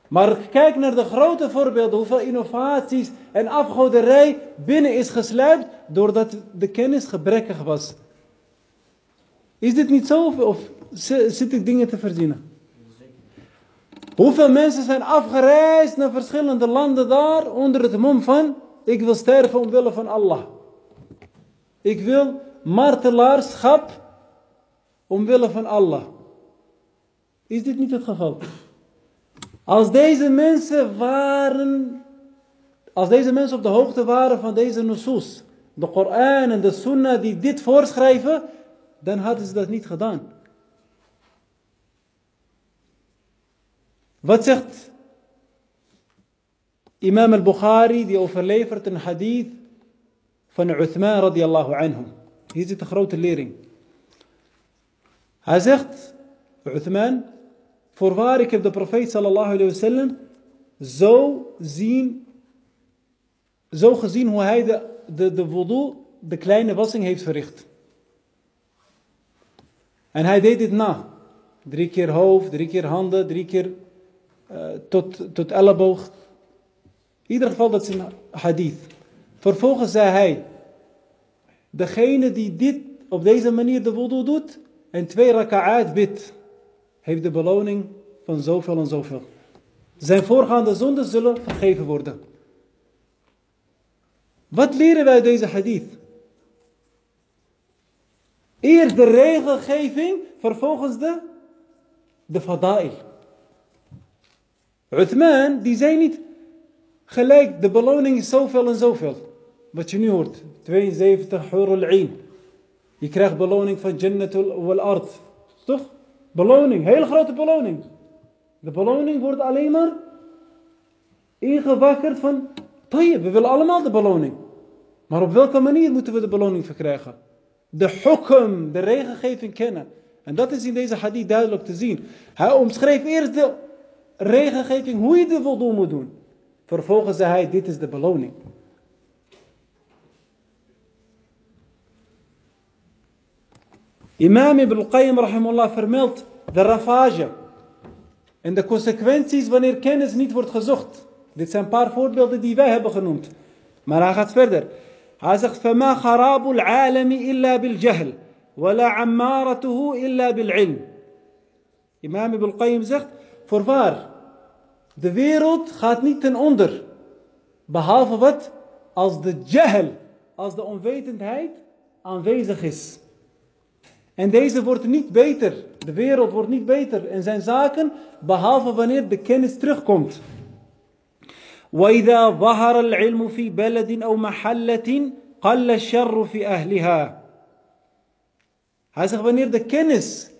Speaker 1: Maar kijk naar de grote voorbeelden, hoeveel innovaties en afgoderij binnen is gesluipt doordat de kennis gebrekkig was. Is dit niet zo of zit ik dingen te verzinnen? Hoeveel mensen zijn afgereisd naar verschillende landen daar onder het mom van ik wil sterven omwille van Allah. Ik wil martelaarschap omwille van Allah. Is dit niet het geval? Als deze mensen waren, als deze mensen op de hoogte waren van deze nusus, de Koran en de Sunnah die dit voorschrijven, dan hadden ze dat niet gedaan. Wat zegt Imam al-Bukhari, die overlevert een hadith van Uthman radiallahu anhu. Hier zit een grote lering. Hij zegt, Uthman, Voorwaar, ik heb de profeet sallallahu alayhi wa sallam zo, zien, zo gezien hoe hij de, de, de wudu, de kleine wassing heeft verricht. En hij deed dit na. Drie keer hoofd, drie keer handen, drie keer uh, tot, tot elleboog. In ieder geval, dat is een hadith. Vervolgens zei hij, degene die dit op deze manier de wudu doet en twee raka'at bidt heeft de beloning van zoveel en zoveel. Zijn voorgaande zonden zullen vergeven worden. Wat leren wij uit deze hadith? Eerst de regelgeving, vervolgens de, de fada'il. Uthman, die zei niet gelijk, de beloning is zoveel en zoveel. wat je nu hoort. 72 hurul ain. Je krijgt beloning van Jannatul wal ard. Toch? Beloning, hele grote beloning. De beloning wordt alleen maar ingewakkerd van, tayyib, we willen allemaal de beloning. Maar op welke manier moeten we de beloning verkrijgen? De hukm, de regelgeving kennen. En dat is in deze hadith duidelijk te zien. Hij omschreef eerst de regelgeving, hoe je de voldoen moet doen. Vervolgens zei hij, dit is de beloning. Imam Ibn Qayyim rahimullah vermeldt de ravage en de consequenties wanneer kennis niet wordt gezocht. Dit zijn een paar voorbeelden die wij hebben genoemd. Maar hij gaat verder. Hij zegt: "Fama kharabul alami illa bil jahl, wa la ammaratuhu illa bil ilm." Imam Ibn Qayyim zegt: "Voorwaar, de wereld gaat niet ten onder behalve wat als de jahl, als de onwetendheid aanwezig is." En deze wordt niet beter. De wereld wordt niet beter in zijn zaken, behalve wanneer de kennis terugkomt. وإذا ظهر العلم في بلد أو محلة قل الشر في أهلها. Hij zegt wanneer de kennis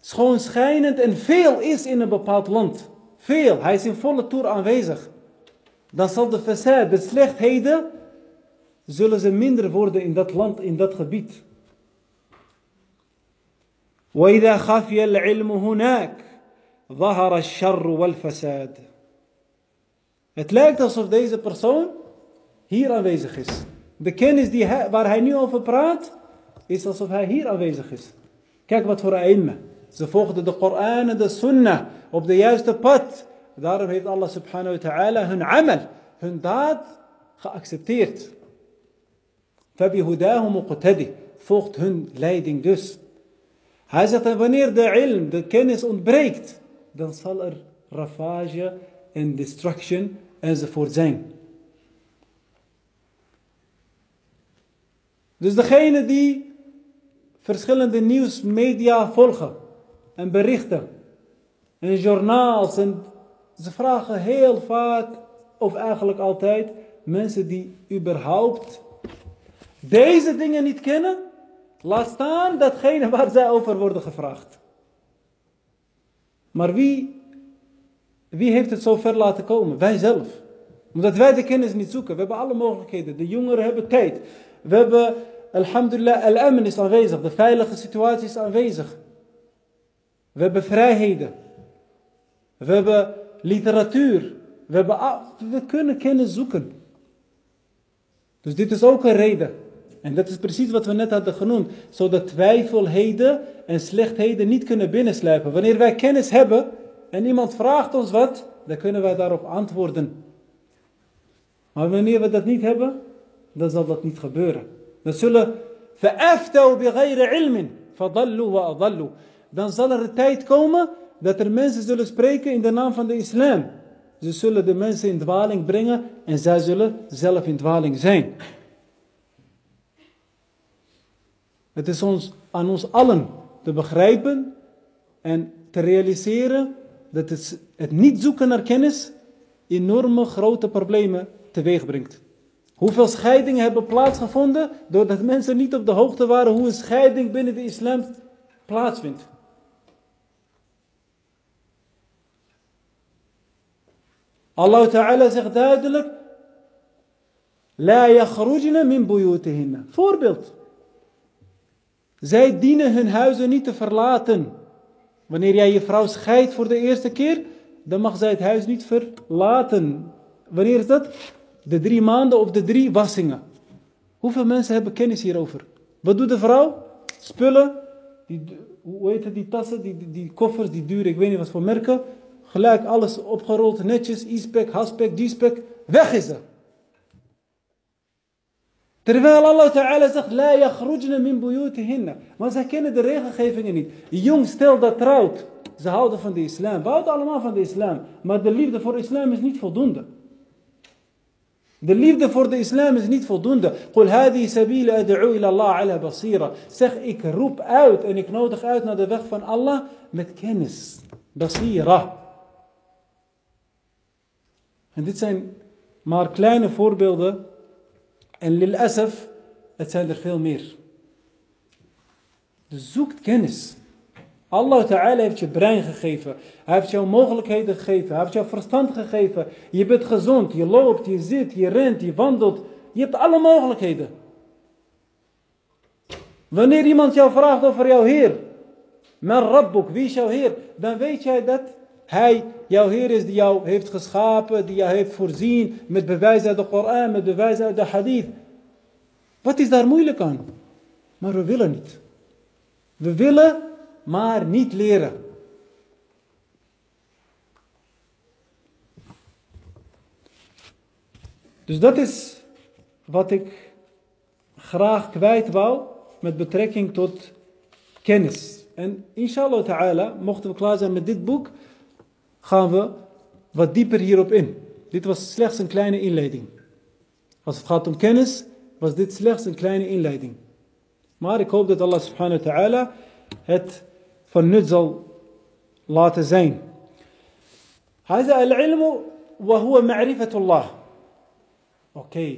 Speaker 1: schoonschijnend en veel is in een bepaald land. Veel, hij is in volle toer aanwezig. Dan zal de facade, de slechtheden, zullen ze minder worden in dat land, in dat gebied. وإذا خفي العلم هناك ظهر الشر والفساد. Het lijkt alsof deze persoon hier aanwezig is. De kennis die hij, waar hij nu over praat, is alsof hij hier aanwezig is. Kijk wat voor aïmme. Ze volgden de Koran en de Sunnah op de juiste pad. Daarom heeft Allah subhanahu wa ta'ala hun amal, hun daad geaccepteerd. فَبِهُدَاهُ مُقْتَدِي Volgt hun leiding dus. Hij zegt dat wanneer de ilm, de kennis ontbreekt, dan zal er ravage en destruction enzovoort zijn. Dus degene die verschillende nieuwsmedia volgen en berichten en journaals en ze vragen heel vaak of eigenlijk altijd mensen die überhaupt deze dingen niet kennen, laat staan datgene waar zij over worden gevraagd. Maar wie, wie heeft het zo ver laten komen? Wij zelf. Omdat wij de kennis niet zoeken. We hebben alle mogelijkheden. De jongeren hebben tijd. We hebben, alhamdulillah, al-amen is aanwezig. De veilige situatie is aanwezig. We hebben vrijheden. We hebben literatuur. We, hebben, we kunnen kennis zoeken. Dus dit is ook een reden. En dat is precies wat we net hadden genoemd. Zodat twijfelheden en slechtheden niet kunnen binnensluipen. Wanneer wij kennis hebben en iemand vraagt ons wat, dan kunnen wij daarop antwoorden. Maar wanneer we dat niet hebben, dan zal dat niet gebeuren. Dan zullen dan zal er een tijd komen dat er mensen zullen spreken in de naam van de islam. Ze zullen de mensen in dwaling brengen en zij zullen zelf in dwaling zijn. Het is ons, aan ons allen te begrijpen en te realiseren dat het, het niet zoeken naar kennis enorme grote problemen teweeg brengt. Hoeveel scheidingen hebben plaatsgevonden doordat mensen niet op de hoogte waren hoe een scheiding binnen de islam plaatsvindt. Allah Ta'ala zegt duidelijk, La yakhrujna min buyutihinna. Voorbeeld. Zij dienen hun huizen niet te verlaten. Wanneer jij je vrouw scheidt voor de eerste keer, dan mag zij het huis niet verlaten. Wanneer is dat? De drie maanden of de drie wassingen. Hoeveel mensen hebben kennis hierover? Wat doet de vrouw? Spullen, die, hoe heet het, die tassen, die, die, koffers, die duur, ik weet niet wat voor merken. Gelijk alles opgerold, netjes, e-spec, g-spec. Weg is ze. Terwijl Allah Ta'ala zegt, la yakhrujna min buyutihinna. Maar zij kennen de regelgevingen niet. Jong stel dat trouwt. Ze houden van de islam. We houden allemaal van de islam. Maar de liefde voor islam is niet voldoende. De liefde voor de islam is niet voldoende. Qul hadi sabila ad'u ila Allah ala basira. Zeg, ik roep uit en ik nodig uit naar de weg van Allah met kennis. Basira. En dit zijn maar kleine voorbeelden En lil asaf, het zijn er veel meer. Dus zoek kennis. Allah Ta'ala heeft je brein gegeven. Hij heeft jou mogelijkheden gegeven. Hij heeft jou verstand gegeven. Je bent gezond. Je loopt, je zit, je rent, je wandelt. Je hebt alle mogelijkheden. Wanneer iemand jou vraagt over jouw Heer. Maar Rabbuk, wie is jouw Heer? Dan weet jij dat Hij jouw Heer is die jou heeft geschapen. Die jou heeft voorzien. Met bewijs uit de Koran, met bewijs uit de Hadith. Wat is daar moeilijk aan? Maar we willen niet. We willen maar niet leren. Dus dat is wat ik graag kwijt wou met betrekking tot kennis. En inshallah ta'ala, mochten we klaar zijn met dit boek, gaan we wat dieper hierop in. Dit was slechts een kleine inleiding. Als het gaat om kennis, was dit slechts een kleine inleiding. Maar ik hoop dat Allah subhanahu wa ta'ala het van nut zal laten zijn. Hij zei, al-ilmu wa huwa ma'rifatullah. Oké,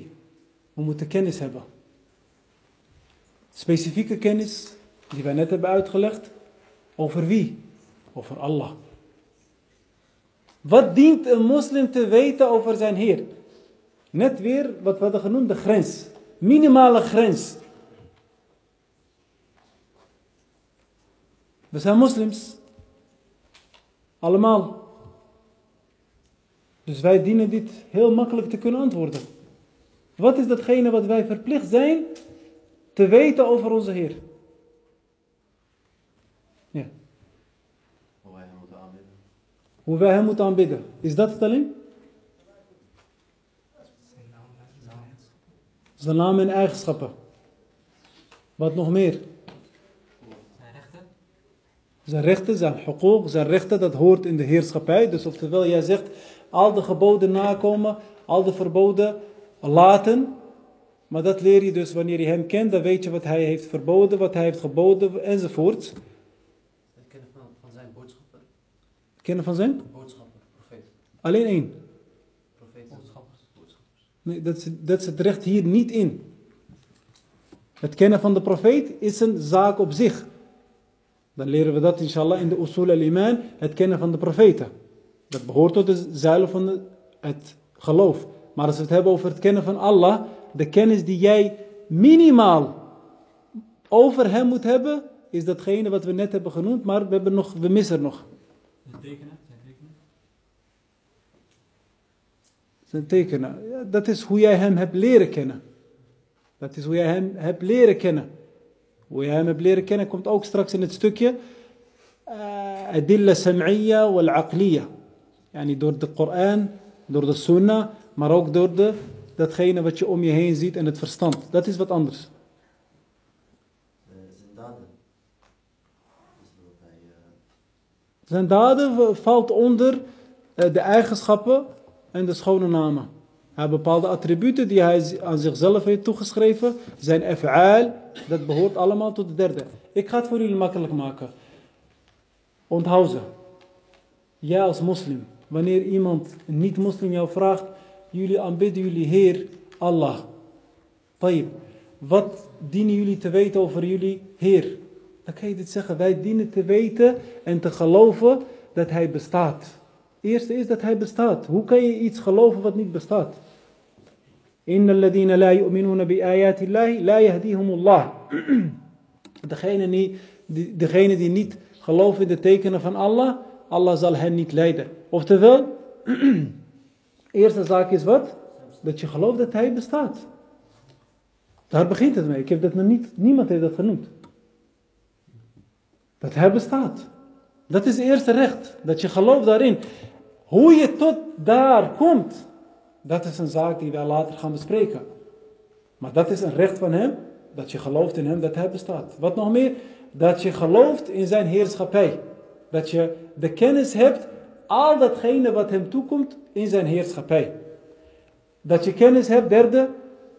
Speaker 1: we moeten kennis hebben. Specifieke kennis, die wij net hebben uitgelegd. Over wie? Over Allah. Wat dient een moslim te weten over zijn Heer? Net weer wat we hadden genoemd, de grens. Minimale grens. We zijn moslims. Allemaal. Dus wij dienen dit heel makkelijk te kunnen antwoorden. Wat is datgene wat wij verplicht zijn te weten over onze Heer? Ja.
Speaker 5: Hoe wij hem moeten aanbidden.
Speaker 1: Hoe wij Hem moeten aanbidden. Is dat het alleen? Zijn naam en eigenschappen. Wat nog meer?
Speaker 3: Zijn rechten?
Speaker 1: Zijn rechten, zijn hukuk, zijn rechten, dat hoort in de heerschappij. Dus oftewel, jij zegt, al de geboden nakomen, al de verboden laten. Maar dat leer je dus wanneer je hem kent, dan weet je wat hij heeft verboden, wat hij heeft geboden, enzovoort.
Speaker 2: Het kennen van, van zijn boodschappen.
Speaker 1: Kennen van zijn?
Speaker 2: Boodschappen, profeet.
Speaker 1: Alleen één.
Speaker 2: Profeet. Boodschappers. Boodschappers.
Speaker 1: Nee, dat, is- dat zit recht hier niet in. Het kennen van de profeet is een zaak op zich. Dan leren we dat inshallah in de usul al-iman, het kennen van de profeten. Dat behoort tot de zuilen van de- het geloof. Maar als we het hebben over het kennen van Allah, de kennis die jij minimaal over hem moet hebben, is datgene wat we net hebben genoemd, maar we, hebben nog, we missen er nog.
Speaker 4: Tekenen? Zijn tekenen?
Speaker 1: Zijn tekenen. Dat is hoe jij hem hebt leren kennen. Dat is hoe jij hem hebt leren kennen. Hoe jij hem hebt leren kennen komt ook straks in het stukje. eh, Adilla sam'iyya wal aqliya. Yani door de Koran, door de Sunnah, maar ook door de, datgene wat je om je heen ziet en het verstand. Dat is wat anders.
Speaker 5: Eh, zijn daden. Dus dat hij, eh,
Speaker 1: Zijn daden valt onder eh, de eigenschappen en de schone namen. Hij bepaalde attributen die hij aan zichzelf heeft toegeschreven. Zijn af'aal, dat behoort allemaal tot de derde. Ik ga het voor jullie makkelijk maken. Onthoud ze. Jij als moslim, wanneer iemand, niet-moslim jou vraagt, jullie aanbidden jullie Heer, Allah. Tayyip, wat dienen jullie te weten over jullie Heer? Dan kan je dit zeggen, wij dienen te weten en te geloven dat Hij bestaat. Eerste is dat Hij bestaat. Hoe kan je iets geloven wat niet bestaat? Alladhina la. Degene die, die, degene die niet geloven in de tekenen van Allah, Allah zal hen niet leiden. Oftewel, eerste zaak is wat? Dat je gelooft dat Hij bestaat. Daar begint het mee. Ik heb dat nog niet, niemand heeft dat genoemd. Dat Hij bestaat. Dat is het eerste recht. Dat je gelooft daarin. Hoe je tot daar komt, dat is een zaak die wij later gaan bespreken. Maar dat is een recht van Hem, dat je gelooft in Hem, dat Hij bestaat. Wat nog meer? Dat je gelooft in Zijn heerschappij. Dat je de kennis hebt, al datgene wat Hem toekomt in Zijn heerschappij. Dat je kennis hebt, derde,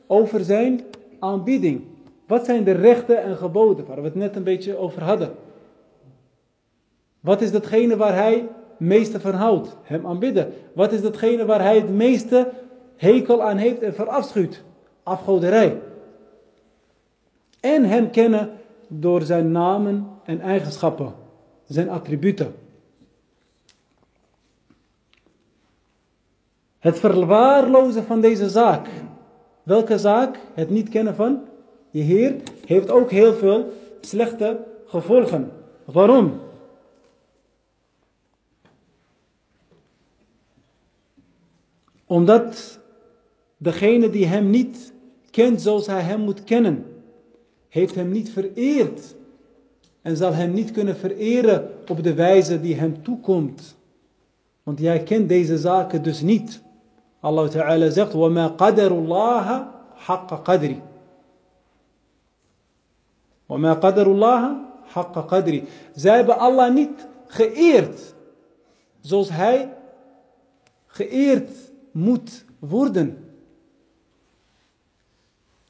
Speaker 1: over Zijn aanbieding. Wat zijn de rechten en geboden waar we het net een beetje over hadden? Wat is datgene waar hij meeste van houdt? Hem aanbidden. Wat is datgene waar hij het meeste hekel aan heeft en verafschuwt? afgoderij. En hem kennen door zijn namen en eigenschappen, zijn attributen. Het verwaarlozen van deze zaak. Welke zaak? Het niet kennen van je Heer heeft ook heel veel slechte gevolgen. Waarom? Omdat degene die hem niet kent zoals hij hem moet kennen, heeft hem niet vereerd en zal hem niet kunnen vereren op de wijze die hem toekomt. Want jij kent deze zaken dus niet. Allah Ta'ala zegt, وَمَا قَدَرُ اللَّهَ حَقَّ قَدْرِ وَمَا قَدَرُ اللَّهَ حَقَّ قَدْرِ Zij hebben Allah niet geëerd zoals hij geëerd moet worden.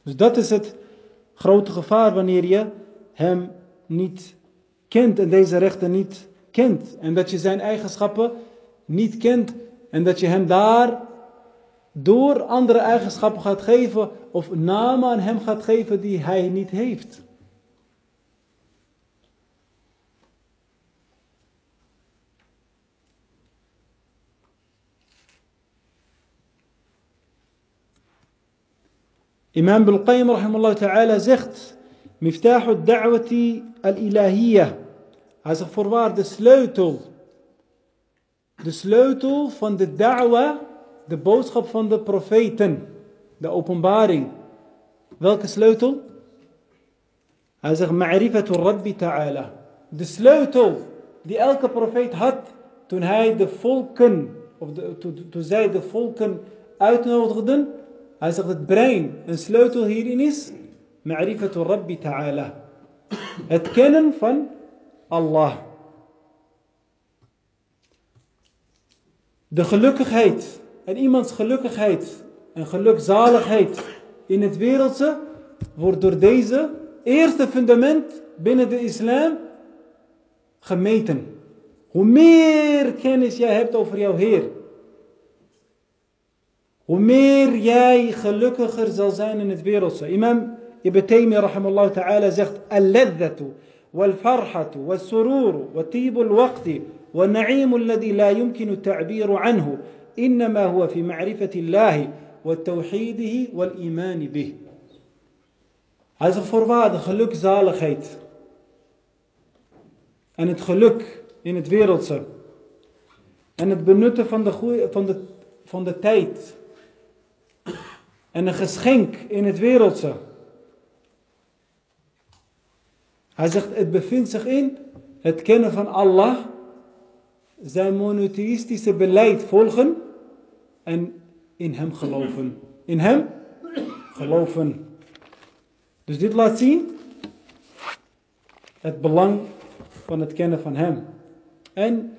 Speaker 1: Dus dat is het grote gevaar wanneer je hem niet kent en deze rechten niet kent. En dat je zijn eigenschappen niet kent en dat je hem daar door andere eigenschappen gaat geven of namen aan hem gaat geven die hij niet heeft. Imam Bulqaym rahimahullah ta'ala zegt, Miftahu da'wati al-ilahiyya. Hij zegt voorwaar de sleutel. De sleutel van de da'wa, de boodschap van de profeten. De openbaring. Welke sleutel? Hij zegt ma'rifatu rabbi ta'ala. De sleutel die elke profeet had toen hij de volken, of de, toen, toen zij de volken uitnodigden hij zegt het brein, een sleutel hierin is, ma'rifatu rabbi ta'ala. Het kennen van Allah. De gelukkigheid en iemands gelukkigheid en gelukzaligheid in het wereldse wordt door deze eerste fundament binnen de islam gemeten. Hoe meer kennis jij hebt over jouw Heer, hoe meer jij gelukkiger zal zijn in het wereldse. Imam Ibn Taymiyyah rahimallahu ta'ala zegt, Al-ladhatu, wal-farhatu, wal-sururu, wa-tibu al-waqti, والنعيم الذي لا يمكن التعبير عنه إنما هو في معرفة الله وتوحيده والإيمان به Hij zegt voorwaarde gelukzaligheid. En het geluk in het wereldse. En het benutten van de, goeie, van de, van de tijd en een geschenk in het wereldse. Hij zegt, het bevindt zich in het kennen van Allah, zijn monotheïstische beleid volgen en in hem geloven. In hem geloven. Dus dit laat zien het belang van het kennen van hem. En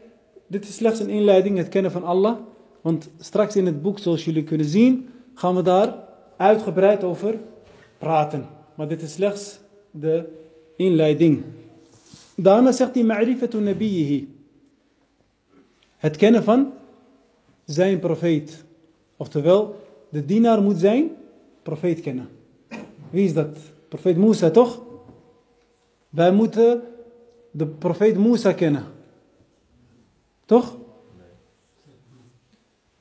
Speaker 1: dit is slechts een inleiding, het kennen van Allah. Want straks in het boek, zoals jullie kunnen zien, gaan we daar uitgebreid over praten. Maar dit is slechts de inleiding. Daarna zegt hij ma'rifatu nabiyihi. Het kennen van zijn profeet. Oftewel, de dienaar moet zijn profeet kennen. Wie is dat? Profeet Musa, toch? Wij moeten de profeet Musa kennen. Toch?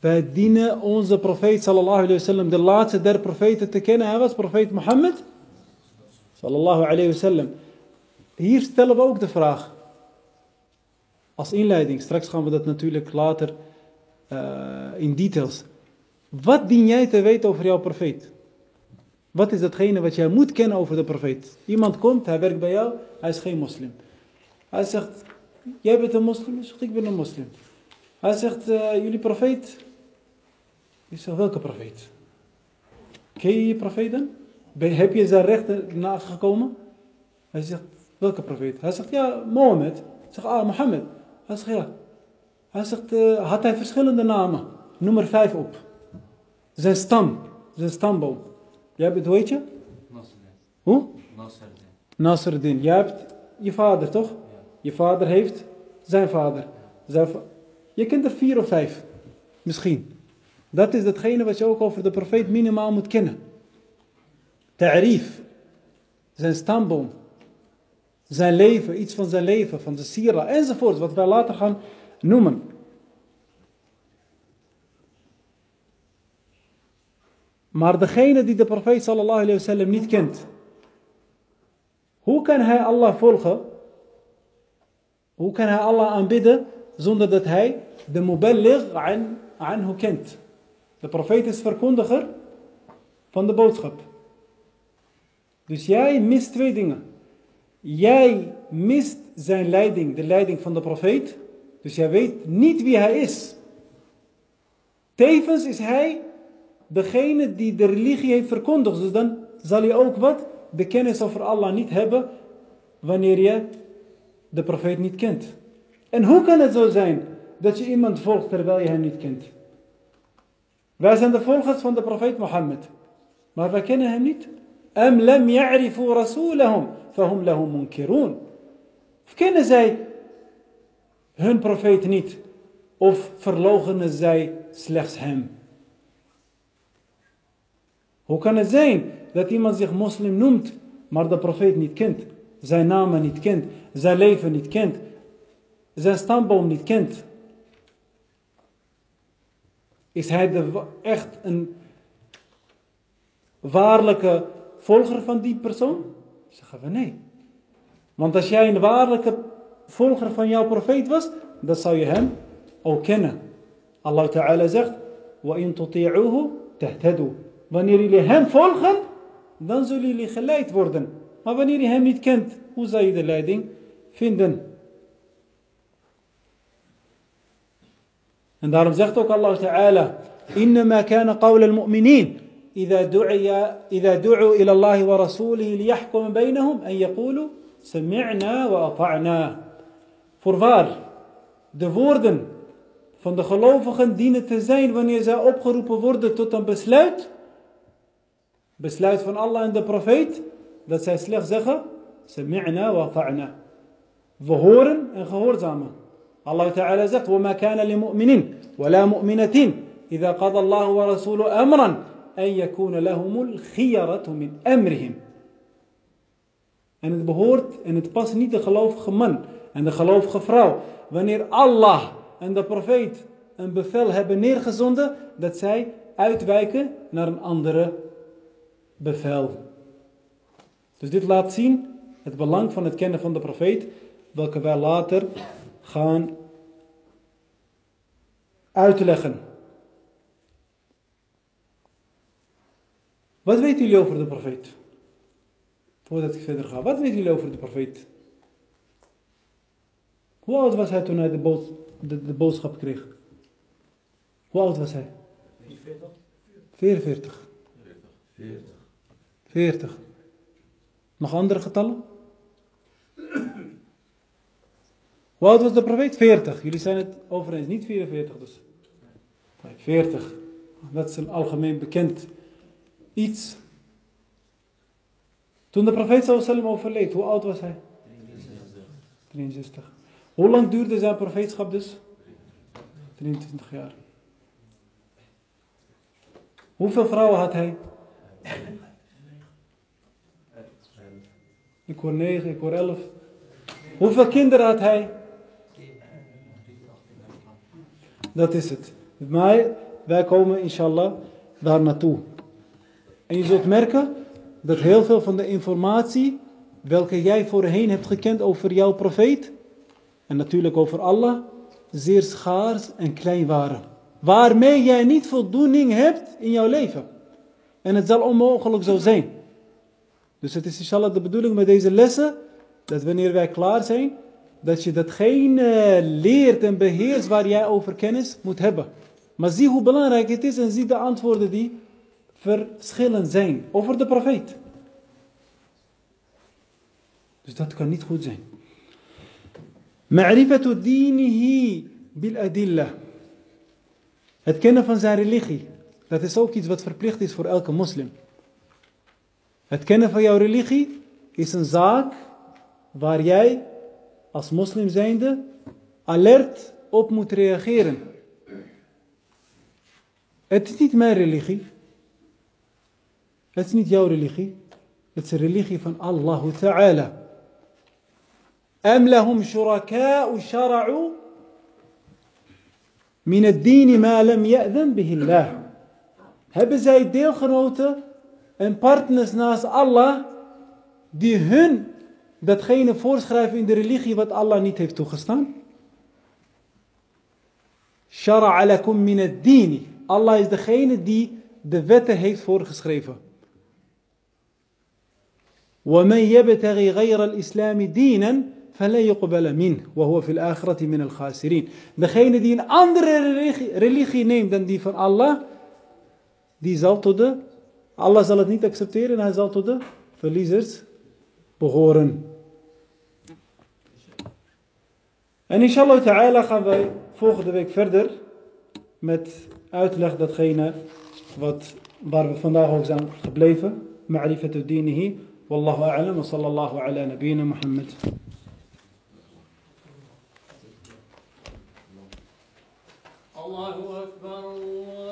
Speaker 1: Wij dienen onze profeet sallallahu alayhi wasallam, de laatste der profeten te kennen. Hij was profeet Mohammed sallallahu alayhi wasallam. Hier stellen we ook de vraag. Als inleiding, straks gaan we dat natuurlijk later uh, in details. Wat dien jij te weten over jouw profeet? Wat is datgene wat jij moet kennen over de profeet? Iemand komt, hij werkt bij jou, hij is geen moslim. Hij zegt, jij bent een moslim? Hij zegt, ik ben een moslim. Hij zegt, uh, jullie profeet, ik zeg, welke profeet? Ken je je profeten? Heb je zijn rechten nagekomen? Hij zegt, welke profeet? Hij zegt, ja, Mohammed. Ik zeg, ah, Mohammed. Hij zegt, ja. Hij zegt, uh, had hij verschillende namen? Noem er vijf op. Zijn stam, zijn stamboom. Jij bent, hoe heet je?
Speaker 4: Nasruddin.
Speaker 1: Hoe?
Speaker 4: Nasruddin.
Speaker 1: Nasruddin. Jij hebt je vader, toch?
Speaker 4: Ja.
Speaker 1: Je vader heeft zijn vader. Zijn va je kent er vier of vijf. Misschien. Dat is hetgene wat je ook over de profeet minimaal moet kennen. ta'rif, zijn stamboom, zijn leven, iets van zijn leven, van de sira enzovoort, wat wij later gaan noemen. Maar degene die de profeet sallallahu alayhi wasallam niet kent, hoe kan hij Allah volgen? Hoe kan hij Allah aanbidden zonder dat hij de muballigh an, anhu kent? De profeet is verkondiger van de boodschap. Dus jij mist twee dingen. Jij mist zijn leiding, de leiding van de profeet. Dus jij weet niet wie hij is. Tevens is hij degene die de religie heeft verkondigd. Dus dan zal je ook wat? De kennis over Allah niet hebben wanneer je de profeet niet kent. En hoe kan het zo zijn dat je iemand volgt terwijl je hem niet kent? Wij zijn de volgers van de profeet Mohammed. Maar wij kennen hem niet. Am lam munkirun. Of kennen zij hun profeet niet? Of verlogenen zij slechts hem? Hoe kan het zijn dat iemand zich moslim noemt, maar de profeet niet kent? Zijn naam niet kent, zijn leven niet kent, zijn stamboom niet kent? Is hij de, echt een waarlijke volger van die persoon? Zeggen we nee. Want als jij een waarlijke volger van jouw profeet was, dan zou je hem ook kennen. Allah Ta'ala zegt, وَإِن تُطِيعُوهُ تَهْتَدُوا Wanneer jullie hem volgen, dan zullen jullie geleid worden. Maar wanneer je hem niet kent, hoe zal je de leiding vinden? En daarom zegt ook Allah Ta'ala, إنما كان قول المؤمنين إذا دعي إذا دعوا إلى الله ورسوله ليحكم بينهم أن يقولوا سمعنا وأطعنا. Voorwaar, de woorden van de gelovigen dienen te zijn wanneer zij opgeroepen worden tot een besluit. Besluit van Allah en de profeet, dat zij slechts zeggen, sami'na wa ta'na. We horen en gehoorzamen. Allah Ta'ala zegt, وَمَا كَانَ لِمُؤْمِنٍ وَلَا مُؤْمِنَةٍ إِذَا قَضَى اللَّهُ وَرَسُولُ أَمْرًا أَن يَكُونَ لَهُمُ الْخِيَرَةُ مِنْ أَمْرِهِمْ En het behoort en het past niet de gelovige man en de gelovige vrouw. Wanneer Allah en de profeet een bevel hebben neergezonden, dat zij uitwijken naar een andere bevel. Dus dit laat zien het belang van het kennen van de profeet, welke wij later gaan uitleggen. Wat weten jullie over de profeet? Voordat ik verder ga, wat weten jullie over de profeet? Hoe oud was hij toen hij de, bood, de, de boodschap kreeg? Hoe oud was hij? 44. 44. 40. 40. Nog andere getallen? Hoe oud was de profeet? 40. Jullie zijn het over eens, niet 44 dus. 40. Dat is een algemeen bekend iets. Toen de profeet sallam overleed, hoe oud was hij? 63. Hoe lang duurde zijn profeetschap dus? 23 jaar. Hoeveel vrouwen had hij? Ik hoor 9, ik hoor 11. Hoeveel kinderen had hij? Dat is het. Maar wij komen inshallah daar naartoe. En je zult merken dat heel veel van de informatie welke jij voorheen hebt gekend over jouw profeet en natuurlijk over Allah, zeer schaars en klein waren. Waarmee jij niet voldoening hebt in jouw leven. En het zal onmogelijk zo zijn. Dus het is inshallah de bedoeling met deze lessen, dat wanneer wij klaar zijn, dat je datgene leert en beheerst waar jij over kennis moet hebben. Maar zie hoe belangrijk het is en zie de antwoorden die verschillend zijn over de profeet. Dus dat kan niet goed zijn. Ma'rifatu dinihi bil adilla. Het kennen van zijn religie. Dat is ook iets wat verplicht is voor elke moslim. Het kennen van jouw religie is een zaak waar jij als moslim zijnde alert op moet reageren. Het is niet mijn religie. Het is niet jouw religie. Het is de religie van Allah Ta'ala. Am lahum shuraka'u shara'u min ad-din ma lam ya'zan bihi Allah. Hebben zij deelgenoten en partners naast Allah die hun datgene voorschrijven in de religie wat Allah niet heeft toegestaan? Shara'a lakum min ad-din. Allah is degene die de wetten heeft voorgeschreven. ومن يبتغي غير الإسلام دينا فلا يقبل منه وهو في الآخرة من الخاسرين. Degene die een andere religie, religie neemt dan die van Allah, die zal tot de, Allah zal het niet accepteren en hij zal tot de verliezers behoren. En inshallah ta'ala gaan wij volgende week verder met uitlegt datgene wat, waar we vandaag ook zijn gebleven. Ma'rifatu dinihi. Wallahu a'lam wa sallallahu ala nabiyyina Muhammad.
Speaker 4: Allahu Akbar.